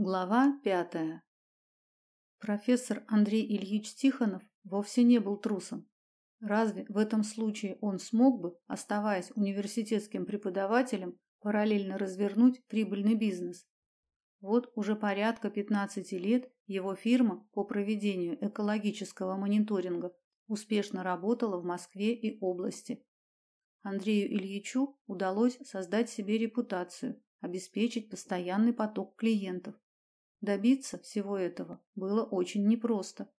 Глава пятая. Профессор Андрей Ильич Тихонов вовсе не был трусом. Разве в этом случае он смог бы, оставаясь университетским преподавателем, параллельно развернуть прибыльный бизнес? Вот уже порядка 15 лет его фирма по проведению экологического мониторинга успешно работала в Москве и области. Андрею Ильичу удалось создать себе репутацию, обеспечить постоянный поток клиентов, Добиться всего этого было очень непросто.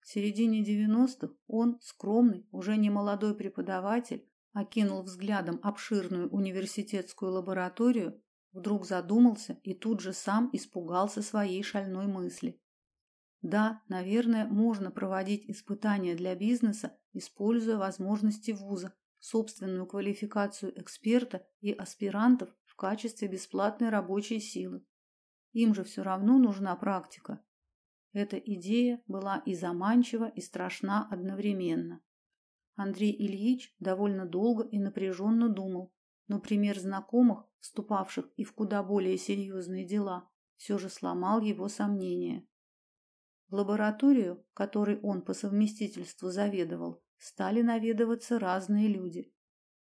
В середине 90-х он, скромный, уже не молодой преподаватель, окинул взглядом обширную университетскую лабораторию, вдруг задумался и тут же сам испугался своей шальной мысли. Да, наверное, можно проводить испытания для бизнеса, используя возможности вуза, собственную квалификацию эксперта и аспирантов в качестве бесплатной рабочей силы. Им же все равно нужна практика. Эта идея была и заманчива, и страшна одновременно. Андрей Ильич довольно долго и напряженно думал, но пример знакомых, вступавших и в куда более серьезные дела, все же сломал его сомнения. В лабораторию, которой он по совместительству заведовал, стали наведываться разные люди.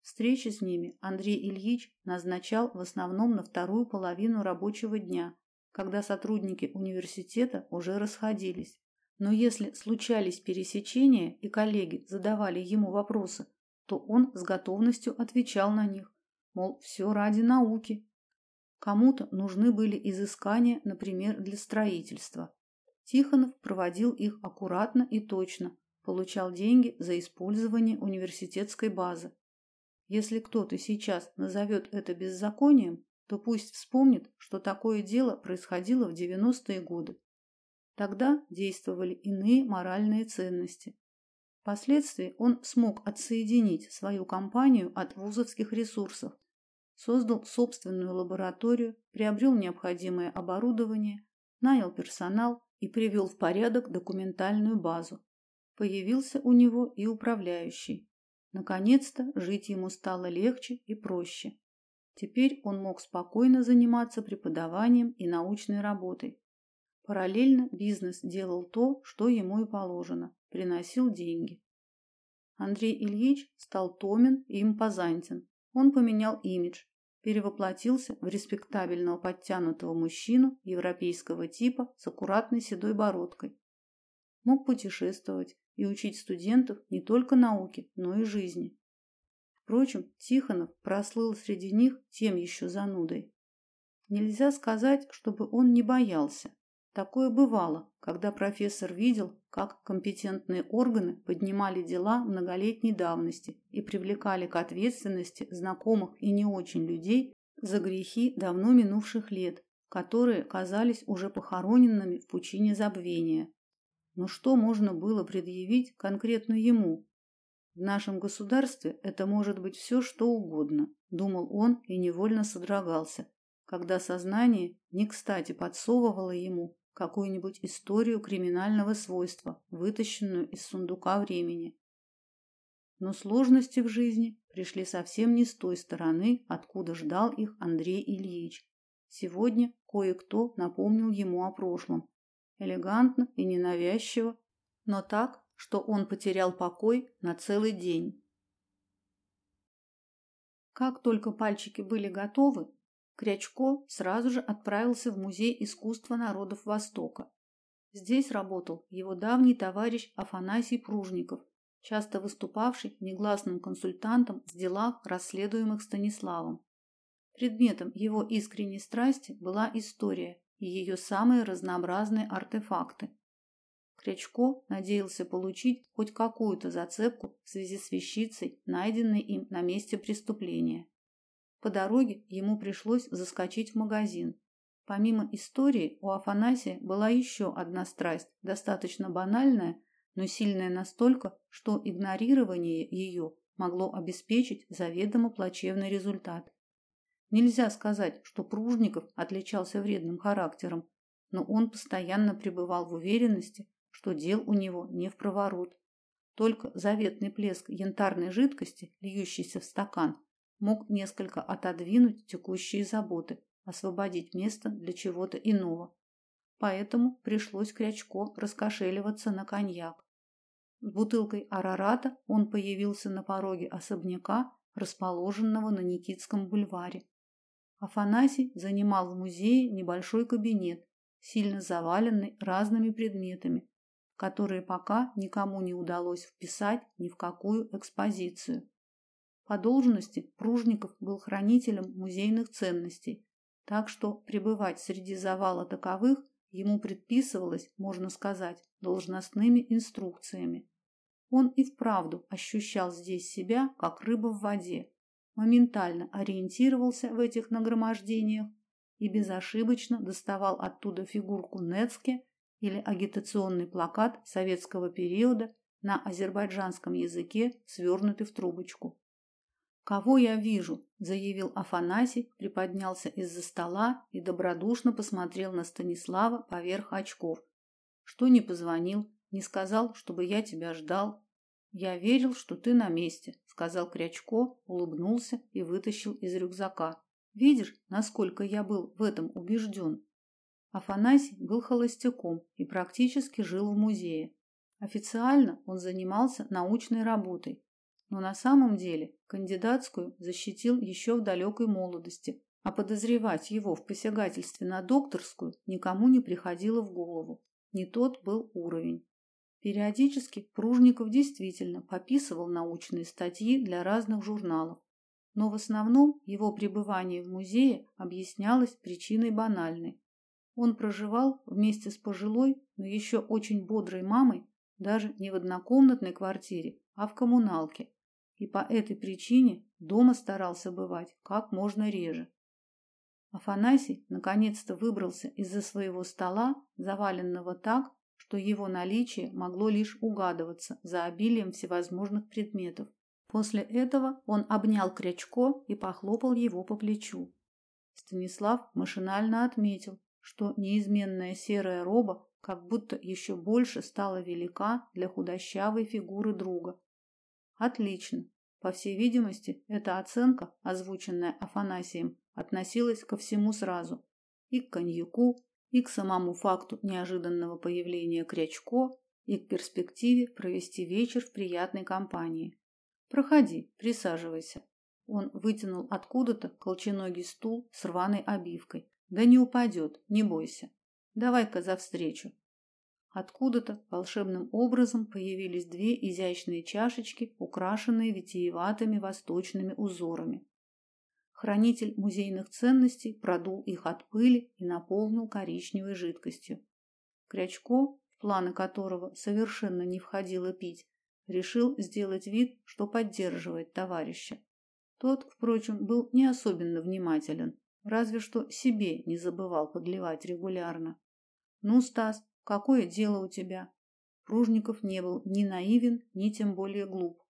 Встречи с ними Андрей Ильич назначал в основном на вторую половину рабочего дня, когда сотрудники университета уже расходились. Но если случались пересечения и коллеги задавали ему вопросы, то он с готовностью отвечал на них, мол, все ради науки. Кому-то нужны были изыскания, например, для строительства. Тихонов проводил их аккуратно и точно, получал деньги за использование университетской базы. Если кто-то сейчас назовет это беззаконием, то пусть вспомнит, что такое дело происходило в 90-е годы. Тогда действовали иные моральные ценности. Впоследствии он смог отсоединить свою компанию от вузовских ресурсов, создал собственную лабораторию, приобрел необходимое оборудование, нанял персонал и привел в порядок документальную базу. Появился у него и управляющий. Наконец-то жить ему стало легче и проще. Теперь он мог спокойно заниматься преподаванием и научной работой. Параллельно бизнес делал то, что ему и положено, приносил деньги. Андрей Ильич стал томен и импозантен. Он поменял имидж, перевоплотился в респектабельного подтянутого мужчину европейского типа с аккуратной седой бородкой. Мог путешествовать и учить студентов не только науке, но и жизни. Впрочем, Тихонов прослыл среди них тем еще занудой. Нельзя сказать, чтобы он не боялся. Такое бывало, когда профессор видел, как компетентные органы поднимали дела многолетней давности и привлекали к ответственности знакомых и не очень людей за грехи давно минувших лет, которые казались уже похороненными в пучине забвения. Но что можно было предъявить конкретно ему, в нашем государстве это может быть все, что угодно, думал он и невольно содрогался, когда сознание не кстати подсовывало ему какую-нибудь историю криминального свойства, вытащенную из сундука времени. Но сложности в жизни пришли совсем не с той стороны, откуда ждал их Андрей Ильич. Сегодня кое-кто напомнил ему о прошлом. Элегантно и ненавязчиво, но так, что он потерял покой на целый день. Как только пальчики были готовы, Крячко сразу же отправился в Музей искусства народов Востока. Здесь работал его давний товарищ Афанасий Пружников, часто выступавший негласным консультантом в делах, расследуемых Станиславом. Предметом его искренней страсти была история и ее самые разнообразные артефакты, Крячко надеялся получить хоть какую-то зацепку в связи с вещицей, найденной им на месте преступления. По дороге ему пришлось заскочить в магазин. Помимо истории, у Афанасия была еще одна страсть, достаточно банальная, но сильная настолько, что игнорирование ее могло обеспечить заведомо плачевный результат. Нельзя сказать, что Пружников отличался вредным характером, но он постоянно пребывал в уверенности, что дел у него не в проворот. Только заветный плеск янтарной жидкости, льющийся в стакан, мог несколько отодвинуть текущие заботы, освободить место для чего-то иного. поэтому пришлось Крячко раскошеливаться на коньяк. С бутылкой арарата он появился на пороге особняка, расположенного на Никитском бульваре. Афанасий занимал в музее небольшой кабинет, сильно заваленный разными предметами, которые пока никому не удалось вписать ни в какую экспозицию. По должности Пружников был хранителем музейных ценностей, так что пребывать среди завала таковых ему предписывалось, можно сказать, должностными инструкциями. Он и вправду ощущал здесь себя, как рыба в воде, моментально ориентировался в этих нагромождениях и безошибочно доставал оттуда фигурку Нецке или агитационный плакат советского периода на азербайджанском языке, свернутый в трубочку. «Кого я вижу?» – заявил Афанасий, приподнялся из-за стола и добродушно посмотрел на Станислава поверх очков. «Что не позвонил, не сказал, чтобы я тебя ждал?» «Я верил, что ты на месте», – сказал Крячко, улыбнулся и вытащил из рюкзака. «Видишь, насколько я был в этом убежден?» Афанасий был холостяком и практически жил в музее. Официально он занимался научной работой, но на самом деле кандидатскую защитил еще в далекой молодости, а подозревать его в посягательстве на докторскую никому не приходило в голову. Не тот был уровень. Периодически Пружников действительно пописывал научные статьи для разных журналов, но в основном его пребывание в музее объяснялось причиной банальной. Он проживал вместе с пожилой, но еще очень бодрой мамой даже не в однокомнатной квартире, а в коммуналке, и по этой причине дома старался бывать как можно реже. Афанасий наконец-то выбрался из-за своего стола, заваленного так, что его наличие могло лишь угадываться за обилием всевозможных предметов. После этого он обнял Крячко и похлопал его по плечу. Станислав машинально отметил, что неизменная серая роба как будто еще больше стала велика для худощавой фигуры друга. Отлично. По всей видимости, эта оценка, озвученная Афанасием, относилась ко всему сразу. И к коньяку, и к самому факту неожиданного появления Крячко, и к перспективе провести вечер в приятной компании. Проходи, присаживайся. Он вытянул откуда-то колченогий стул с рваной обивкой. Да не упадет, не бойся. Давай-ка за встречу. Откуда-то волшебным образом появились две изящные чашечки, украшенные витиеватыми восточными узорами. Хранитель музейных ценностей продул их от пыли и наполнил коричневой жидкостью. Крячко, в планы которого совершенно не входило пить, решил сделать вид, что поддерживает товарища. Тот, впрочем, был не особенно внимателен, разве что себе не забывал подливать регулярно. «Ну, Стас, Какое дело у тебя? Пружников не был ни наивен, ни тем более глуп.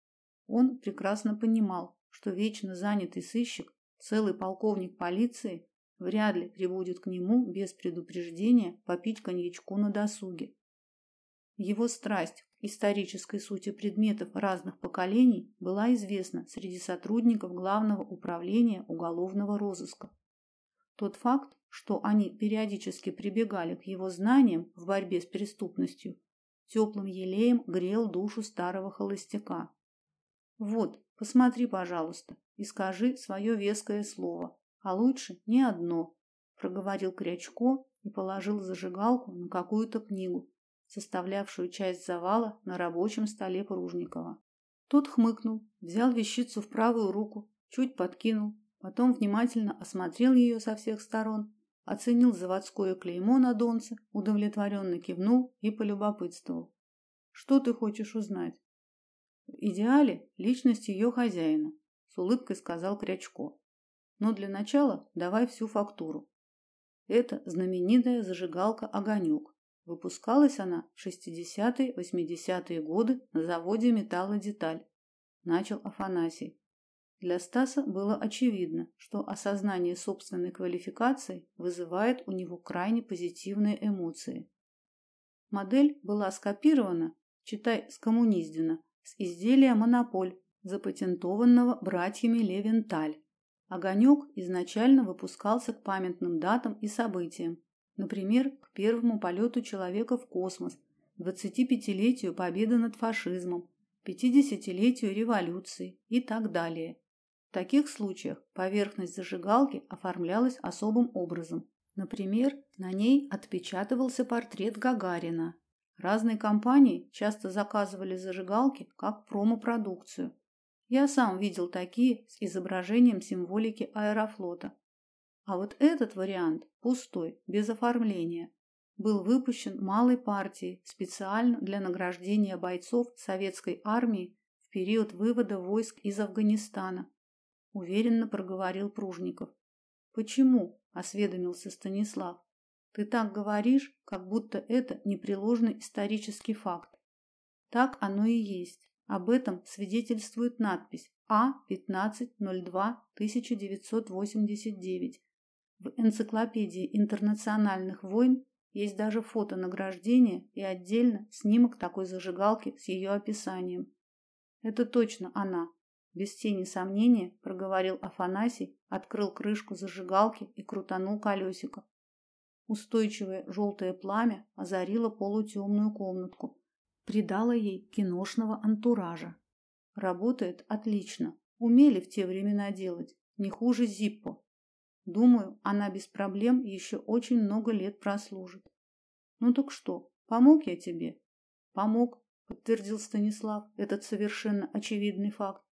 Он прекрасно понимал, что вечно занятый сыщик, целый полковник полиции, вряд ли прибудет к нему без предупреждения попить коньячку на досуге. Его страсть к исторической сути предметов разных поколений была известна среди сотрудников Главного управления уголовного розыска. Тот факт, что они периодически прибегали к его знаниям в борьбе с преступностью, теплым елеем грел душу старого холостяка. Вот, посмотри, пожалуйста, и скажи свое веское слово, а лучше не одно, проговорил Крячко и положил зажигалку на какую-то книгу, составлявшую часть завала на рабочем столе Пружникова. Тот хмыкнул, взял вещицу в правую руку, чуть подкинул, потом внимательно осмотрел ее со всех сторон оценил заводское клеймо на донце, удовлетворенно кивнул и полюбопытствовал. «Что ты хочешь узнать?» «В идеале личность ее хозяина», – с улыбкой сказал Крячко. «Но для начала давай всю фактуру. Это знаменитая зажигалка «Огонек». Выпускалась она в 60-80-е годы на заводе «Металлодеталь», – начал Афанасий. Для Стаса было очевидно, что осознание собственной квалификации вызывает у него крайне позитивные эмоции. Модель была скопирована, читай, скоммуниздена, с изделия «Монополь», запатентованного братьями Левенталь. Огонек изначально выпускался к памятным датам и событиям, Например, к первому полету человека в космос, 25-летию победы над фашизмом, 50-летию революции и так далее. В таких случаях поверхность зажигалки оформлялась особым образом. Например, на ней отпечатывался портрет Гагарина. Разные компании часто заказывали зажигалки как промо-продукцию. Я сам видел такие с изображением символики аэрофлота. А вот этот вариант, пустой, без оформления, был выпущен малой партией специально для награждения бойцов советской армии в период вывода войск из Афганистана уверенно проговорил Пружников. Почему? осведомился Станислав. Ты так говоришь, как будто это непреложный исторический факт. Так оно и есть. Об этом свидетельствует надпись А1502-1989. В энциклопедии интернациональных войн есть даже фото награждения и отдельно снимок такой зажигалки с ее описанием. Это точно она, без тени сомнения проговорил Афанасий, открыл крышку зажигалки и крутанул колесико. Устойчивое желтое пламя озарило полутемную комнатку, придало ей киношного антуража. Работает отлично. Умели в те времена делать, не хуже Зиппо. Думаю, она без проблем еще очень много лет прослужит. Ну так что, помог я тебе? Помог, подтвердил Станислав этот совершенно очевидный факт.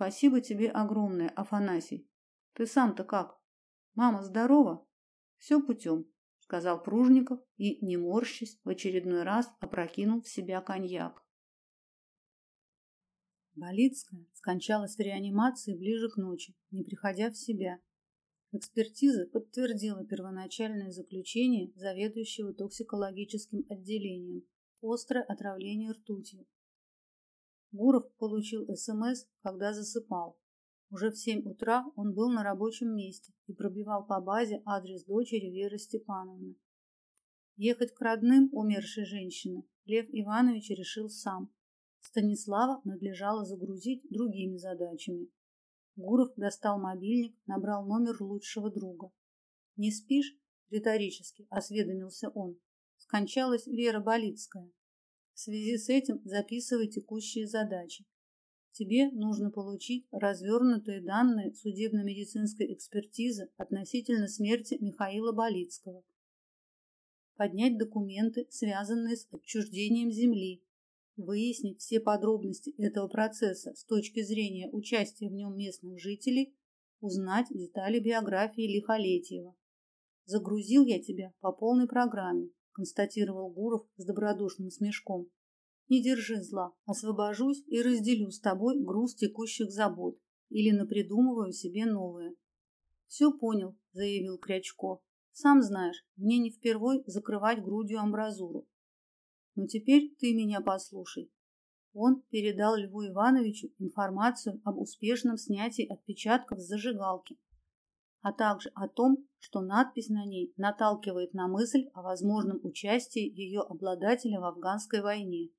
Спасибо тебе огромное, Афанасий. Ты сам-то как? Мама здорова? Все путем, сказал Пружников и, не морщась, в очередной раз опрокинул в себя коньяк. Болицкая скончалась в реанимации ближе к ночи, не приходя в себя. Экспертиза подтвердила первоначальное заключение заведующего токсикологическим отделением – острое отравление ртутью. Гуров получил СМС, когда засыпал. Уже в семь утра он был на рабочем месте и пробивал по базе адрес дочери Веры Степановны. Ехать к родным умершей женщины Лев Иванович решил сам. Станислава надлежало загрузить другими задачами. Гуров достал мобильник, набрал номер лучшего друга. «Не спишь?» – риторически осведомился он. Скончалась Вера Болицкая. В связи с этим записывай текущие задачи. Тебе нужно получить развернутые данные судебно-медицинской экспертизы относительно смерти Михаила Болицкого. Поднять документы, связанные с отчуждением земли. Выяснить все подробности этого процесса с точки зрения участия в нем местных жителей, узнать детали биографии Лихолетьева. Загрузил я тебя по полной программе констатировал Гуров с добродушным смешком. Не держи зла, освобожусь и разделю с тобой груз текущих забот или напридумываю себе новые. Все понял, заявил Крячко. Сам знаешь, мне не впервой закрывать грудью амбразуру. Но теперь ты меня послушай. Он передал Льву Ивановичу информацию об успешном снятии отпечатков с зажигалки а также о том, что надпись на ней наталкивает на мысль о возможном участии ее обладателя в афганской войне.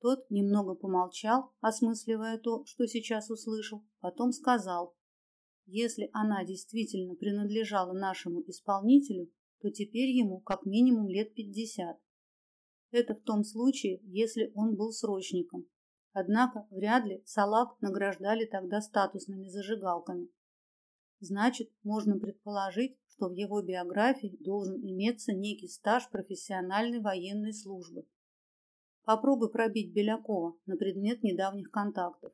Тот немного помолчал, осмысливая то, что сейчас услышал, потом сказал: "Если она действительно принадлежала нашему исполнителю, то теперь ему как минимум лет пятьдесят. Это в том случае, если он был срочником. Однако вряд ли салак награждали тогда статусными зажигалками. Значит, можно предположить, что в его биографии должен иметься некий стаж профессиональной военной службы. Попробуй пробить Белякова на предмет недавних контактов.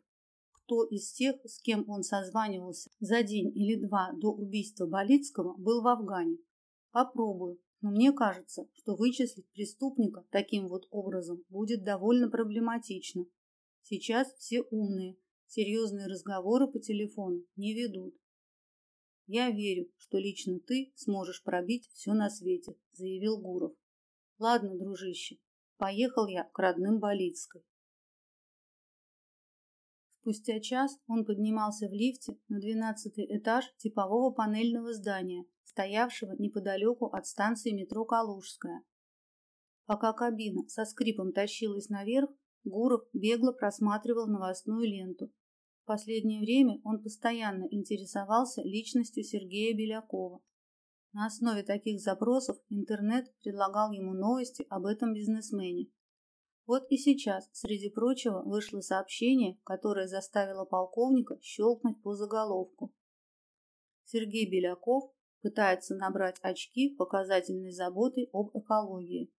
Кто из тех, с кем он созванивался за день или два до убийства Болицкого, был в Афгане? Попробую, но мне кажется, что вычислить преступника таким вот образом будет довольно проблематично. Сейчас все умные, серьезные разговоры по телефону не ведут. Я верю, что лично ты сможешь пробить все на свете, заявил Гуров. Ладно, дружище, поехал я к родным Болицкой. Спустя час он поднимался в лифте на двенадцатый этаж типового панельного здания, стоявшего неподалеку от станции метро Калужская. Пока кабина со скрипом тащилась наверх, Гуров бегло просматривал новостную ленту, в последнее время он постоянно интересовался личностью Сергея Белякова. На основе таких запросов интернет предлагал ему новости об этом бизнесмене. Вот и сейчас, среди прочего, вышло сообщение, которое заставило полковника щелкнуть по заголовку. Сергей Беляков пытается набрать очки показательной заботой об экологии.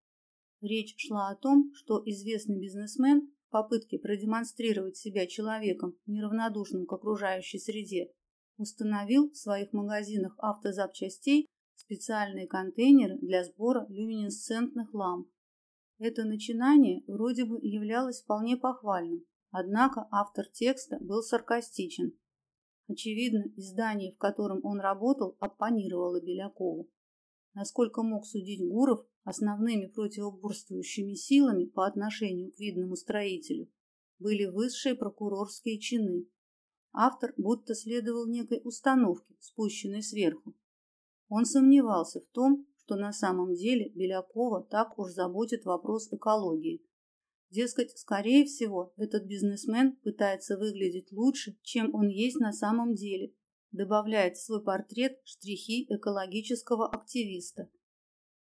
Речь шла о том, что известный бизнесмен попытке продемонстрировать себя человеком, неравнодушным к окружающей среде, установил в своих магазинах автозапчастей специальные контейнеры для сбора люминесцентных ламп. Это начинание вроде бы являлось вполне похвальным, однако автор текста был саркастичен. Очевидно, издание, в котором он работал, оппонировало Белякову. Насколько мог судить Гуров, основными противоборствующими силами по отношению к видному строителю были высшие прокурорские чины. Автор будто следовал некой установке, спущенной сверху. Он сомневался в том, что на самом деле Белякова так уж заботит вопрос экологии. Дескать, скорее всего, этот бизнесмен пытается выглядеть лучше, чем он есть на самом деле, добавляет в свой портрет штрихи экологического активиста.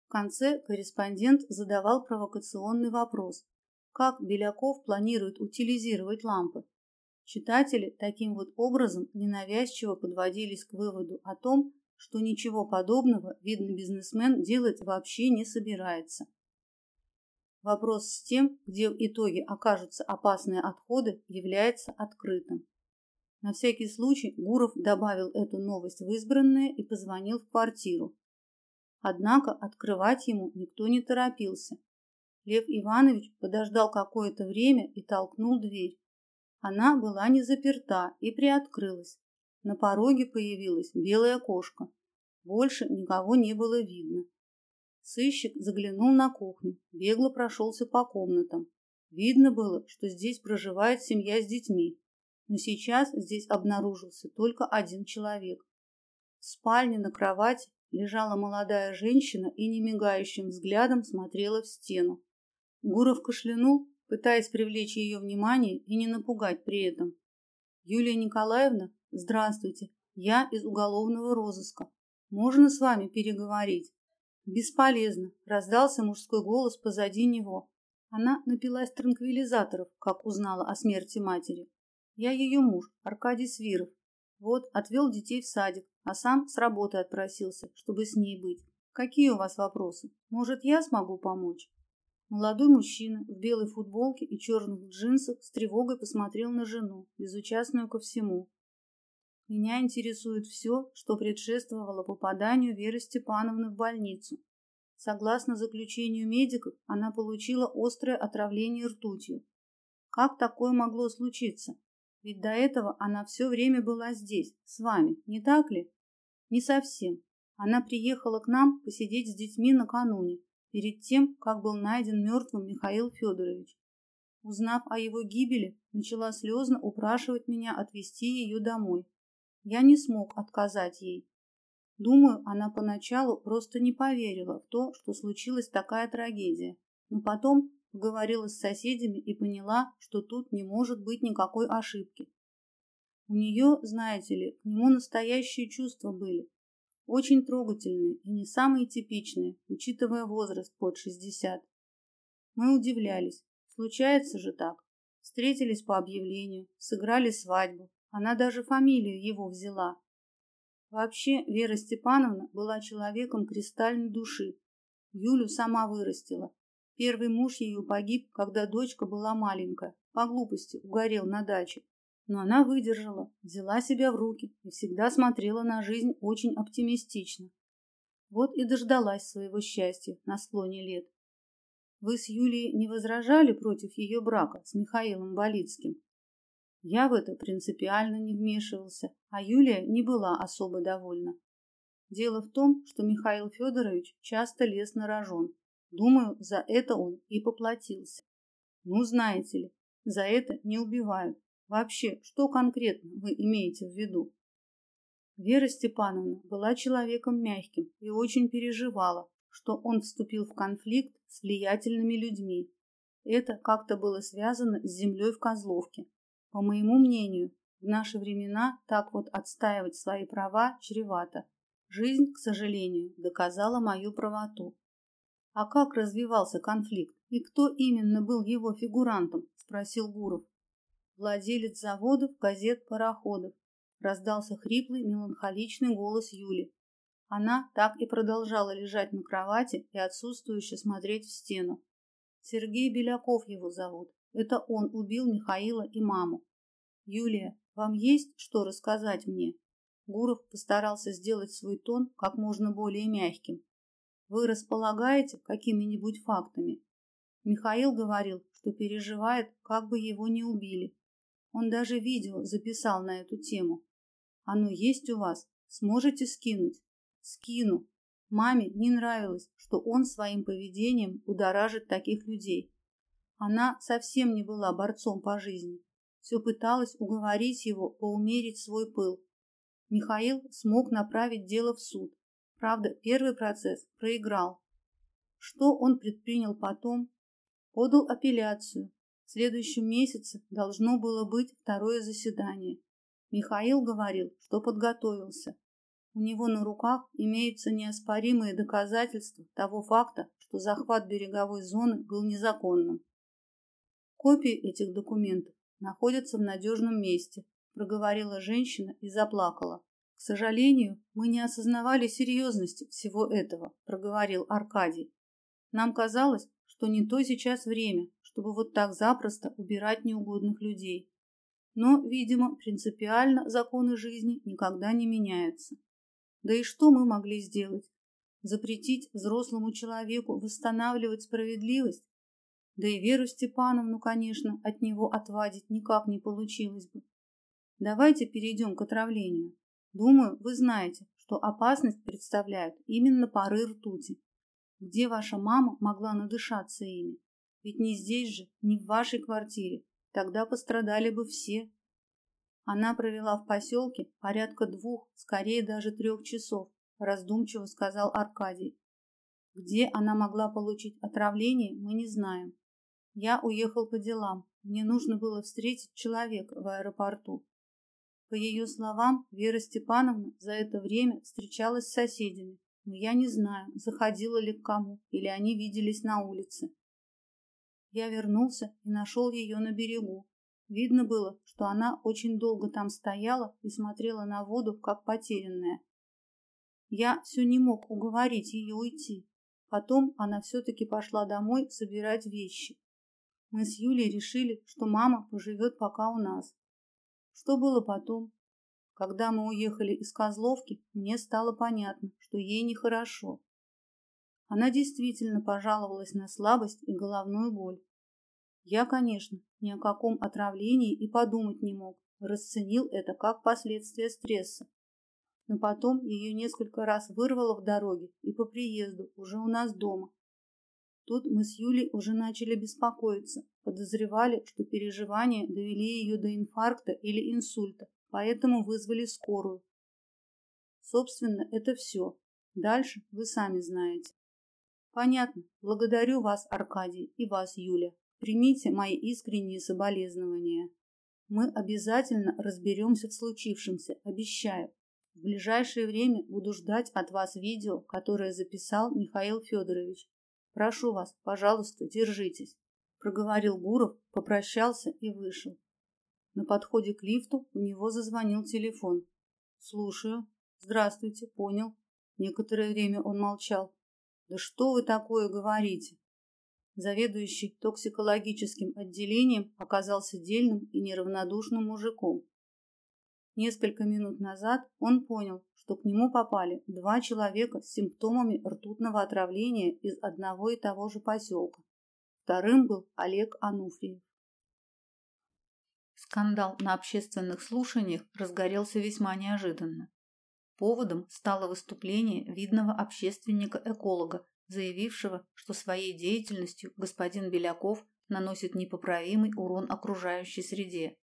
В конце корреспондент задавал провокационный вопрос. Как Беляков планирует утилизировать лампы? Читатели таким вот образом ненавязчиво подводились к выводу о том, что ничего подобного видный бизнесмен делать вообще не собирается. Вопрос с тем, где в итоге окажутся опасные отходы, является открытым. На всякий случай Гуров добавил эту новость в избранное и позвонил в квартиру. Однако открывать ему никто не торопился. Лев Иванович подождал какое-то время и толкнул дверь. Она была не заперта и приоткрылась. На пороге появилась белая кошка. Больше никого не было видно. Сыщик заглянул на кухню, бегло прошелся по комнатам. Видно было, что здесь проживает семья с детьми, но сейчас здесь обнаружился только один человек. В спальне на кровати лежала молодая женщина и немигающим взглядом смотрела в стену. Гуров кашлянул, пытаясь привлечь ее внимание и не напугать при этом. «Юлия Николаевна, здравствуйте, я из уголовного розыска. Можно с вами переговорить?» Бесполезно, раздался мужской голос позади него. Она напилась транквилизаторов, как узнала о смерти матери. Я ее муж, Аркадий Свиров. Вот, отвел детей в садик, а сам с работы отпросился, чтобы с ней быть. Какие у вас вопросы? Может, я смогу помочь? Молодой мужчина в белой футболке и черных джинсах с тревогой посмотрел на жену, безучастную ко всему. Меня интересует все, что предшествовало попаданию Веры Степановны в больницу. Согласно заключению медиков, она получила острое отравление ртутью. Как такое могло случиться? Ведь до этого она все время была здесь, с вами, не так ли? Не совсем. Она приехала к нам посидеть с детьми накануне, перед тем, как был найден мертвым Михаил Федорович. Узнав о его гибели, начала слезно упрашивать меня отвезти ее домой. Я не смог отказать ей. Думаю, она поначалу просто не поверила в то, что случилась такая трагедия, но потом поговорила с соседями и поняла, что тут не может быть никакой ошибки. У нее, знаете ли, к нему настоящие чувства были, очень трогательные и не самые типичные, учитывая возраст под 60. Мы удивлялись, случается же так. Встретились по объявлению, сыграли свадьбу, она даже фамилию его взяла. Вообще, Вера Степановна была человеком кристальной души. Юлю сама вырастила. Первый муж ее погиб, когда дочка была маленькая. По глупости угорел на даче. Но она выдержала, взяла себя в руки и всегда смотрела на жизнь очень оптимистично. Вот и дождалась своего счастья на склоне лет. Вы с Юлией не возражали против ее брака с Михаилом Болицким? Я в это принципиально не вмешивался, а Юлия не была особо довольна. Дело в том, что Михаил Федорович часто лез на рожон. Думаю, за это он и поплатился. Ну, знаете ли, за это не убивают. Вообще, что конкретно вы имеете в виду? Вера Степановна была человеком мягким и очень переживала, что он вступил в конфликт с влиятельными людьми. Это как-то было связано с землей в Козловке. По моему мнению, в наши времена так вот отстаивать свои права чревато. Жизнь, к сожалению, доказала мою правоту. А как развивался конфликт и кто именно был его фигурантом, спросил Гуров. Владелец заводов, газет, пароходов. Раздался хриплый, меланхоличный голос Юли. Она так и продолжала лежать на кровати и отсутствующе смотреть в стену. Сергей Беляков его зовут. Это он убил Михаила и маму. Юлия, вам есть что рассказать мне? Гуров постарался сделать свой тон как можно более мягким. Вы располагаете какими-нибудь фактами? Михаил говорил, что переживает, как бы его не убили. Он даже видео записал на эту тему. Оно есть у вас? Сможете скинуть? Скину. Маме не нравилось, что он своим поведением удоражит таких людей. Она совсем не была борцом по жизни. Все пыталась уговорить его поумерить свой пыл. Михаил смог направить дело в суд. Правда, первый процесс проиграл. Что он предпринял потом? Подал апелляцию. В следующем месяце должно было быть второе заседание. Михаил говорил, что подготовился. У него на руках имеются неоспоримые доказательства того факта, что захват береговой зоны был незаконным. Копии этих документов находятся в надежном месте, проговорила женщина и заплакала. К сожалению, мы не осознавали серьезности всего этого, проговорил Аркадий. Нам казалось, что не то сейчас время, чтобы вот так запросто убирать неугодных людей. Но, видимо, принципиально законы жизни никогда не меняются. Да и что мы могли сделать? Запретить взрослому человеку восстанавливать справедливость? Да и Веру Степановну, конечно, от него отвадить никак не получилось бы. Давайте перейдем к отравлению. Думаю, вы знаете, что опасность представляют именно пары ртути. Где ваша мама могла надышаться ими? Ведь не здесь же, не в вашей квартире. Тогда пострадали бы все. Она провела в поселке порядка двух, скорее даже трех часов, раздумчиво сказал Аркадий. Где она могла получить отравление, мы не знаем. Я уехал по делам. Мне нужно было встретить человека в аэропорту. По ее словам, Вера Степановна за это время встречалась с соседями, но я не знаю, заходила ли к кому или они виделись на улице. Я вернулся и нашел ее на берегу. Видно было, что она очень долго там стояла и смотрела на воду, как потерянная. Я все не мог уговорить ее уйти. Потом она все-таки пошла домой собирать вещи. Мы с Юлей решили, что мама поживет пока у нас. Что было потом? Когда мы уехали из Козловки, мне стало понятно, что ей нехорошо. Она действительно пожаловалась на слабость и головную боль. Я, конечно, ни о каком отравлении и подумать не мог, расценил это как последствие стресса. Но потом ее несколько раз вырвало в дороге и по приезду, уже у нас дома. Тут мы с Юлей уже начали беспокоиться, подозревали, что переживания довели ее до инфаркта или инсульта, поэтому вызвали скорую. Собственно, это все. Дальше вы сами знаете. Понятно. Благодарю вас, Аркадий, и вас, Юля. Примите мои искренние соболезнования. Мы обязательно разберемся в случившемся, обещаю. В ближайшее время буду ждать от вас видео, которое записал Михаил Федорович. Прошу вас, пожалуйста, держитесь, проговорил Гуров, попрощался и вышел. На подходе к лифту у него зазвонил телефон. Слушаю. Здравствуйте, понял. Некоторое время он молчал. Да что вы такое говорите? Заведующий токсикологическим отделением оказался дельным и неравнодушным мужиком. Несколько минут назад он понял, что к нему попали два человека с симптомами ртутного отравления из одного и того же поселка. Вторым был Олег Ануфриев. Скандал на общественных слушаниях разгорелся весьма неожиданно. Поводом стало выступление видного общественника-эколога заявившего, что своей деятельностью господин Беляков наносит непоправимый урон окружающей среде.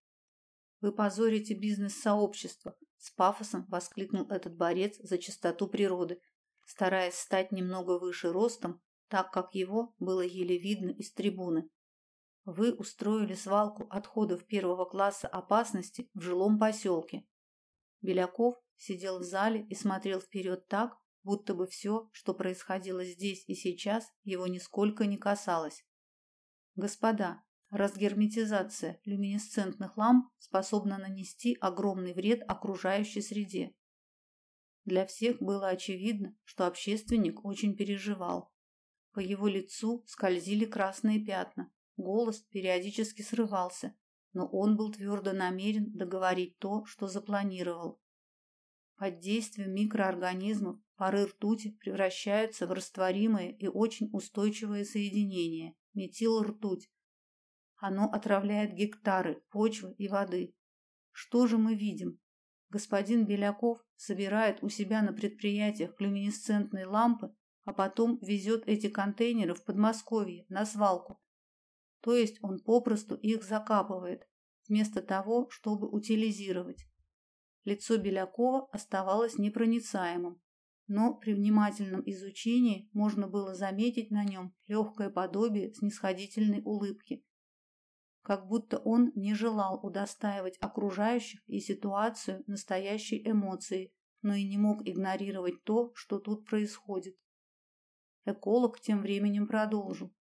«Вы позорите бизнес-сообщество», – с пафосом воскликнул этот борец за чистоту природы, стараясь стать немного выше ростом, так как его было еле видно из трибуны. Вы устроили свалку отходов первого класса опасности в жилом поселке. Беляков сидел в зале и смотрел вперед так, будто бы все, что происходило здесь и сейчас, его нисколько не касалось. Господа, разгерметизация люминесцентных ламп способна нанести огромный вред окружающей среде. Для всех было очевидно, что общественник очень переживал. По его лицу скользили красные пятна, голос периодически срывался, но он был твердо намерен договорить то, что запланировал. Под действием микроорганизмов пары ртути превращаются в растворимые и очень устойчивые соединения – метилртуть. Оно отравляет гектары почвы и воды. Что же мы видим? Господин Беляков собирает у себя на предприятиях люминесцентные лампы, а потом везет эти контейнеры в Подмосковье на свалку. То есть он попросту их закапывает, вместо того, чтобы утилизировать. Лицо Белякова оставалось непроницаемым, но при внимательном изучении можно было заметить на нем легкое подобие снисходительной улыбки. Как будто он не желал удостаивать окружающих и ситуацию настоящей эмоцией, но и не мог игнорировать то, что тут происходит. Эколог тем временем продолжил.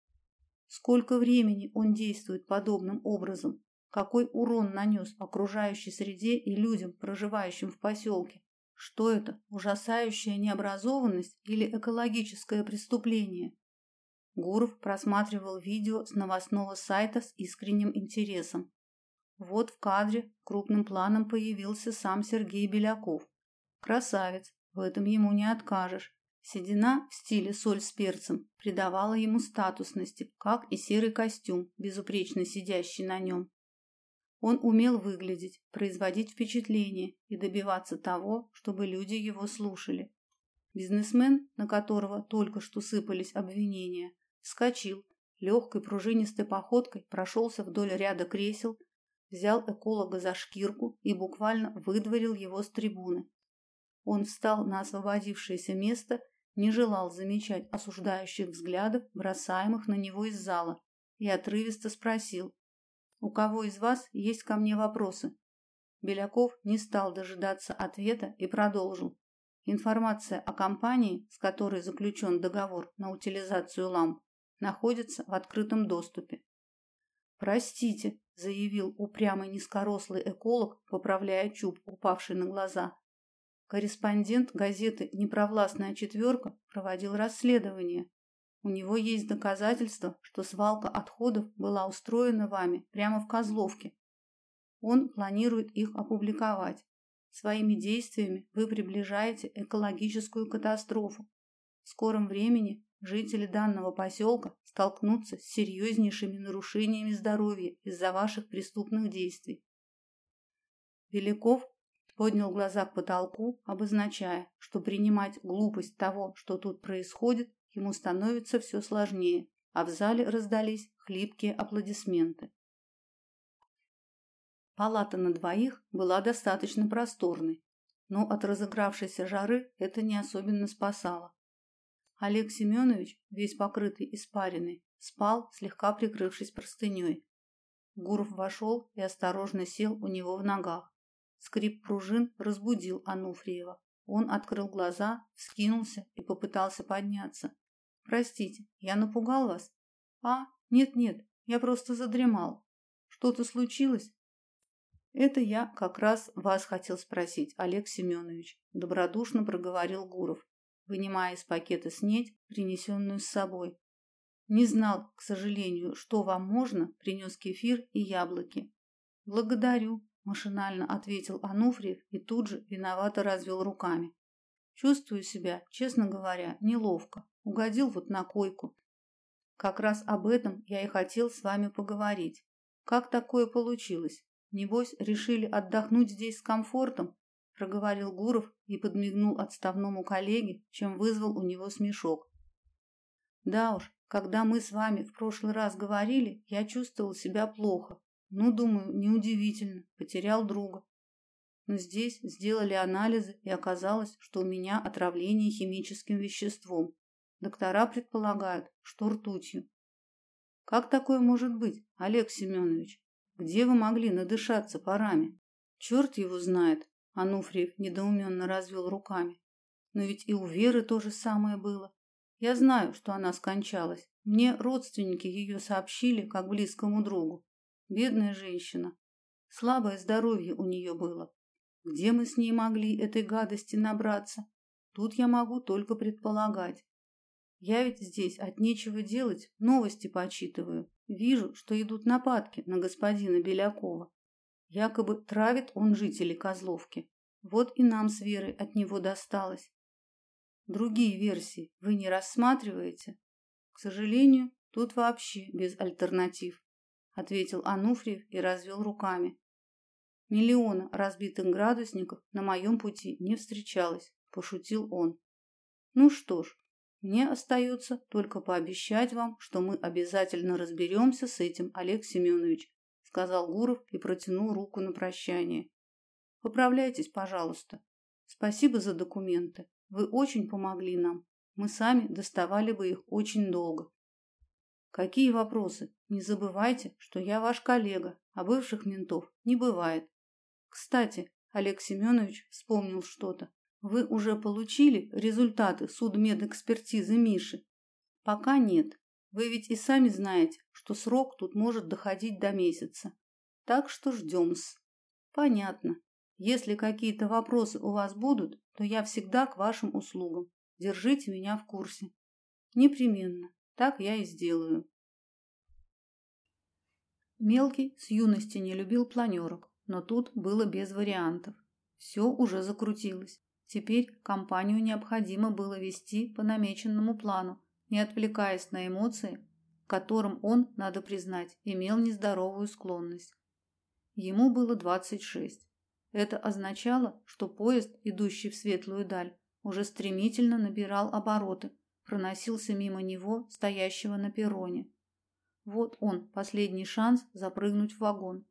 Сколько времени он действует подобным образом? какой урон нанес окружающей среде и людям, проживающим в поселке. Что это, ужасающая необразованность или экологическое преступление? Гуров просматривал видео с новостного сайта с искренним интересом. Вот в кадре крупным планом появился сам Сергей Беляков. Красавец, в этом ему не откажешь. Седина в стиле соль с перцем придавала ему статусности, как и серый костюм, безупречно сидящий на нем. Он умел выглядеть, производить впечатление и добиваться того, чтобы люди его слушали. Бизнесмен, на которого только что сыпались обвинения, вскочил, легкой пружинистой походкой прошелся вдоль ряда кресел, взял эколога за шкирку и буквально выдворил его с трибуны. Он встал на освободившееся место, не желал замечать осуждающих взглядов, бросаемых на него из зала, и отрывисто спросил, у кого из вас есть ко мне вопросы? Беляков не стал дожидаться ответа и продолжил. Информация о компании, с которой заключен договор на утилизацию ламп, находится в открытом доступе. «Простите», – заявил упрямый низкорослый эколог, поправляя чуб, упавший на глаза. Корреспондент газеты «Непровластная четверка» проводил расследование, у него есть доказательства, что свалка отходов была устроена вами прямо в Козловке. Он планирует их опубликовать. Своими действиями вы приближаете экологическую катастрофу. В скором времени жители данного поселка столкнутся с серьезнейшими нарушениями здоровья из-за ваших преступных действий. Беляков поднял глаза к потолку, обозначая, что принимать глупость того, что тут происходит, ему становится все сложнее, а в зале раздались хлипкие аплодисменты. Палата на двоих была достаточно просторной, но от разыгравшейся жары это не особенно спасало. Олег Семенович, весь покрытый испариной, спал, слегка прикрывшись простыней. Гуров вошел и осторожно сел у него в ногах. Скрип пружин разбудил Ануфриева. Он открыл глаза, вскинулся и попытался подняться. Простите, я напугал вас? А, нет-нет, я просто задремал. Что-то случилось? Это я как раз вас хотел спросить, Олег Семенович, добродушно проговорил Гуров, вынимая из пакета снедь, принесенную с собой. Не знал, к сожалению, что вам можно, принес кефир и яблоки. Благодарю, машинально ответил Ануфриев и тут же виновато развел руками. Чувствую себя, честно говоря, неловко. Угодил вот на койку. Как раз об этом я и хотел с вами поговорить. Как такое получилось? Небось, решили отдохнуть здесь с комфортом? Проговорил Гуров и подмигнул отставному коллеге, чем вызвал у него смешок. Да уж, когда мы с вами в прошлый раз говорили, я чувствовал себя плохо. Ну, думаю, неудивительно, потерял друга. Но здесь сделали анализы, и оказалось, что у меня отравление химическим веществом. Доктора предполагают, что ртутью. Как такое может быть, Олег Семенович? Где вы могли надышаться парами? Черт его знает. Ануфриев недоуменно развел руками. Но ведь и у Веры то же самое было. Я знаю, что она скончалась. Мне родственники ее сообщили, как близкому другу. Бедная женщина. Слабое здоровье у нее было. Где мы с ней могли этой гадости набраться? Тут я могу только предполагать. Я ведь здесь от нечего делать новости почитываю. Вижу, что идут нападки на господина Белякова. Якобы травит он жителей Козловки. Вот и нам с Верой от него досталось. Другие версии вы не рассматриваете? К сожалению, тут вообще без альтернатив, ответил Ануфриев и развел руками. Миллиона разбитых градусников на моем пути не встречалось, пошутил он. Ну что ж, мне остается только пообещать вам, что мы обязательно разберемся с этим, Олег Семенович, сказал Гуров и протянул руку на прощание. Поправляйтесь, пожалуйста. Спасибо за документы. Вы очень помогли нам. Мы сами доставали бы их очень долго. Какие вопросы? Не забывайте, что я ваш коллега, а бывших ментов не бывает. Кстати, Олег Семенович вспомнил что-то. Вы уже получили результаты судмедэкспертизы Миши? Пока нет. Вы ведь и сами знаете, что срок тут может доходить до месяца. Так что ждем-с. Понятно. Если какие-то вопросы у вас будут, то я всегда к вашим услугам. Держите меня в курсе. Непременно. Так я и сделаю. Мелкий с юности не любил планерок, но тут было без вариантов. Все уже закрутилось. Теперь компанию необходимо было вести по намеченному плану, не отвлекаясь на эмоции, к которым он, надо признать, имел нездоровую склонность. Ему было 26. Это означало, что поезд, идущий в светлую даль, уже стремительно набирал обороты, проносился мимо него, стоящего на перроне. Вот он, последний шанс запрыгнуть в вагон.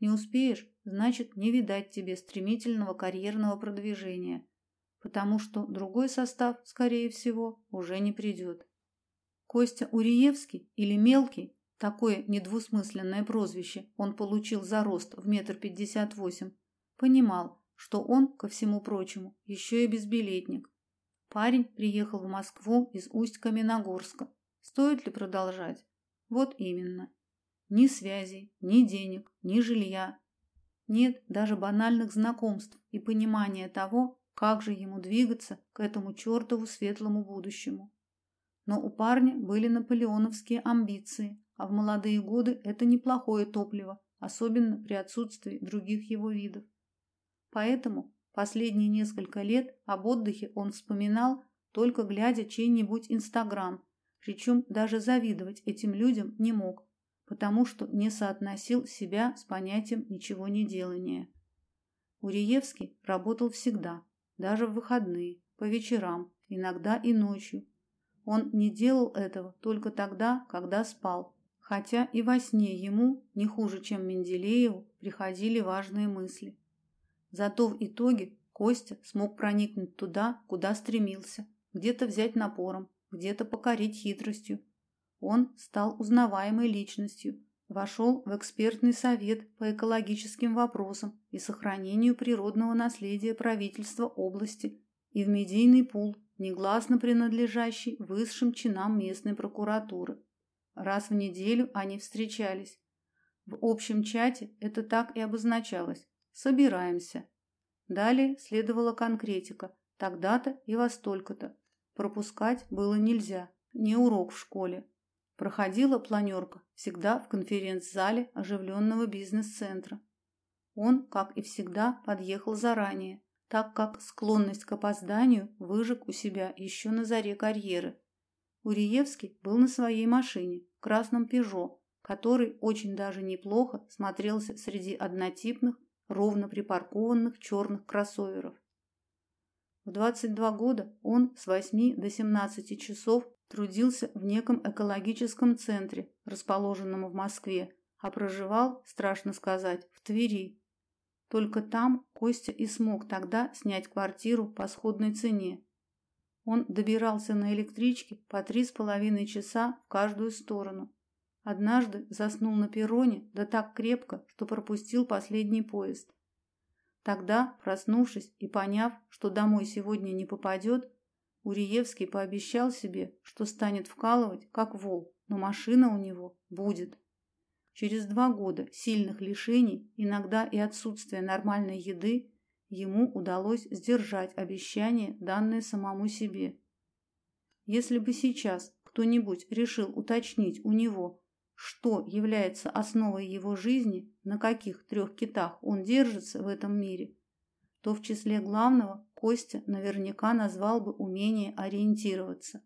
Не успеешь, значит, не видать тебе стремительного карьерного продвижения, потому что другой состав, скорее всего, уже не придет. Костя Уриевский или Мелкий, такое недвусмысленное прозвище он получил за рост в метр пятьдесят восемь, Понимал, что он, ко всему прочему, еще и безбилетник. Парень приехал в Москву из Усть-Каменогорска. Стоит ли продолжать? Вот именно. Ни связей, ни денег, ни жилья. Нет даже банальных знакомств и понимания того, как же ему двигаться к этому чертову светлому будущему. Но у парня были наполеоновские амбиции, а в молодые годы это неплохое топливо, особенно при отсутствии других его видов. Поэтому последние несколько лет об отдыхе он вспоминал, только глядя чей-нибудь Инстаграм, причем даже завидовать этим людям не мог, потому что не соотносил себя с понятием ничего не делания. Уриевский работал всегда, даже в выходные, по вечерам, иногда и ночью. Он не делал этого только тогда, когда спал, хотя и во сне ему, не хуже, чем Менделееву, приходили важные мысли. Зато в итоге Костя смог проникнуть туда, куда стремился, где-то взять напором, где-то покорить хитростью. Он стал узнаваемой личностью, вошел в экспертный совет по экологическим вопросам и сохранению природного наследия правительства области и в медийный пул, негласно принадлежащий высшим чинам местной прокуратуры. Раз в неделю они встречались. В общем чате это так и обозначалось Собираемся. Далее следовала конкретика. Тогда-то и во столько-то. Пропускать было нельзя. Не урок в школе. Проходила планерка всегда в конференц-зале оживленного бизнес-центра. Он, как и всегда, подъехал заранее, так как склонность к опозданию выжег у себя еще на заре карьеры. Уриевский был на своей машине, красном «Пежо», который очень даже неплохо смотрелся среди однотипных ровно припаркованных черных кроссоверов. В 22 года он с 8 до 17 часов трудился в неком экологическом центре, расположенном в Москве, а проживал, страшно сказать, в Твери. Только там Костя и смог тогда снять квартиру по сходной цене. Он добирался на электричке по три с половиной часа в каждую сторону. Однажды заснул на перроне, да так крепко, что пропустил последний поезд. Тогда, проснувшись и поняв, что домой сегодня не попадет, Уриевский пообещал себе, что станет вкалывать, как вол, но машина у него будет. Через два года сильных лишений, иногда и отсутствия нормальной еды, ему удалось сдержать обещание, данное самому себе. Если бы сейчас кто-нибудь решил уточнить у него, что является основой его жизни, на каких трех китах он держится в этом мире, то в числе главного Костя наверняка назвал бы умение ориентироваться.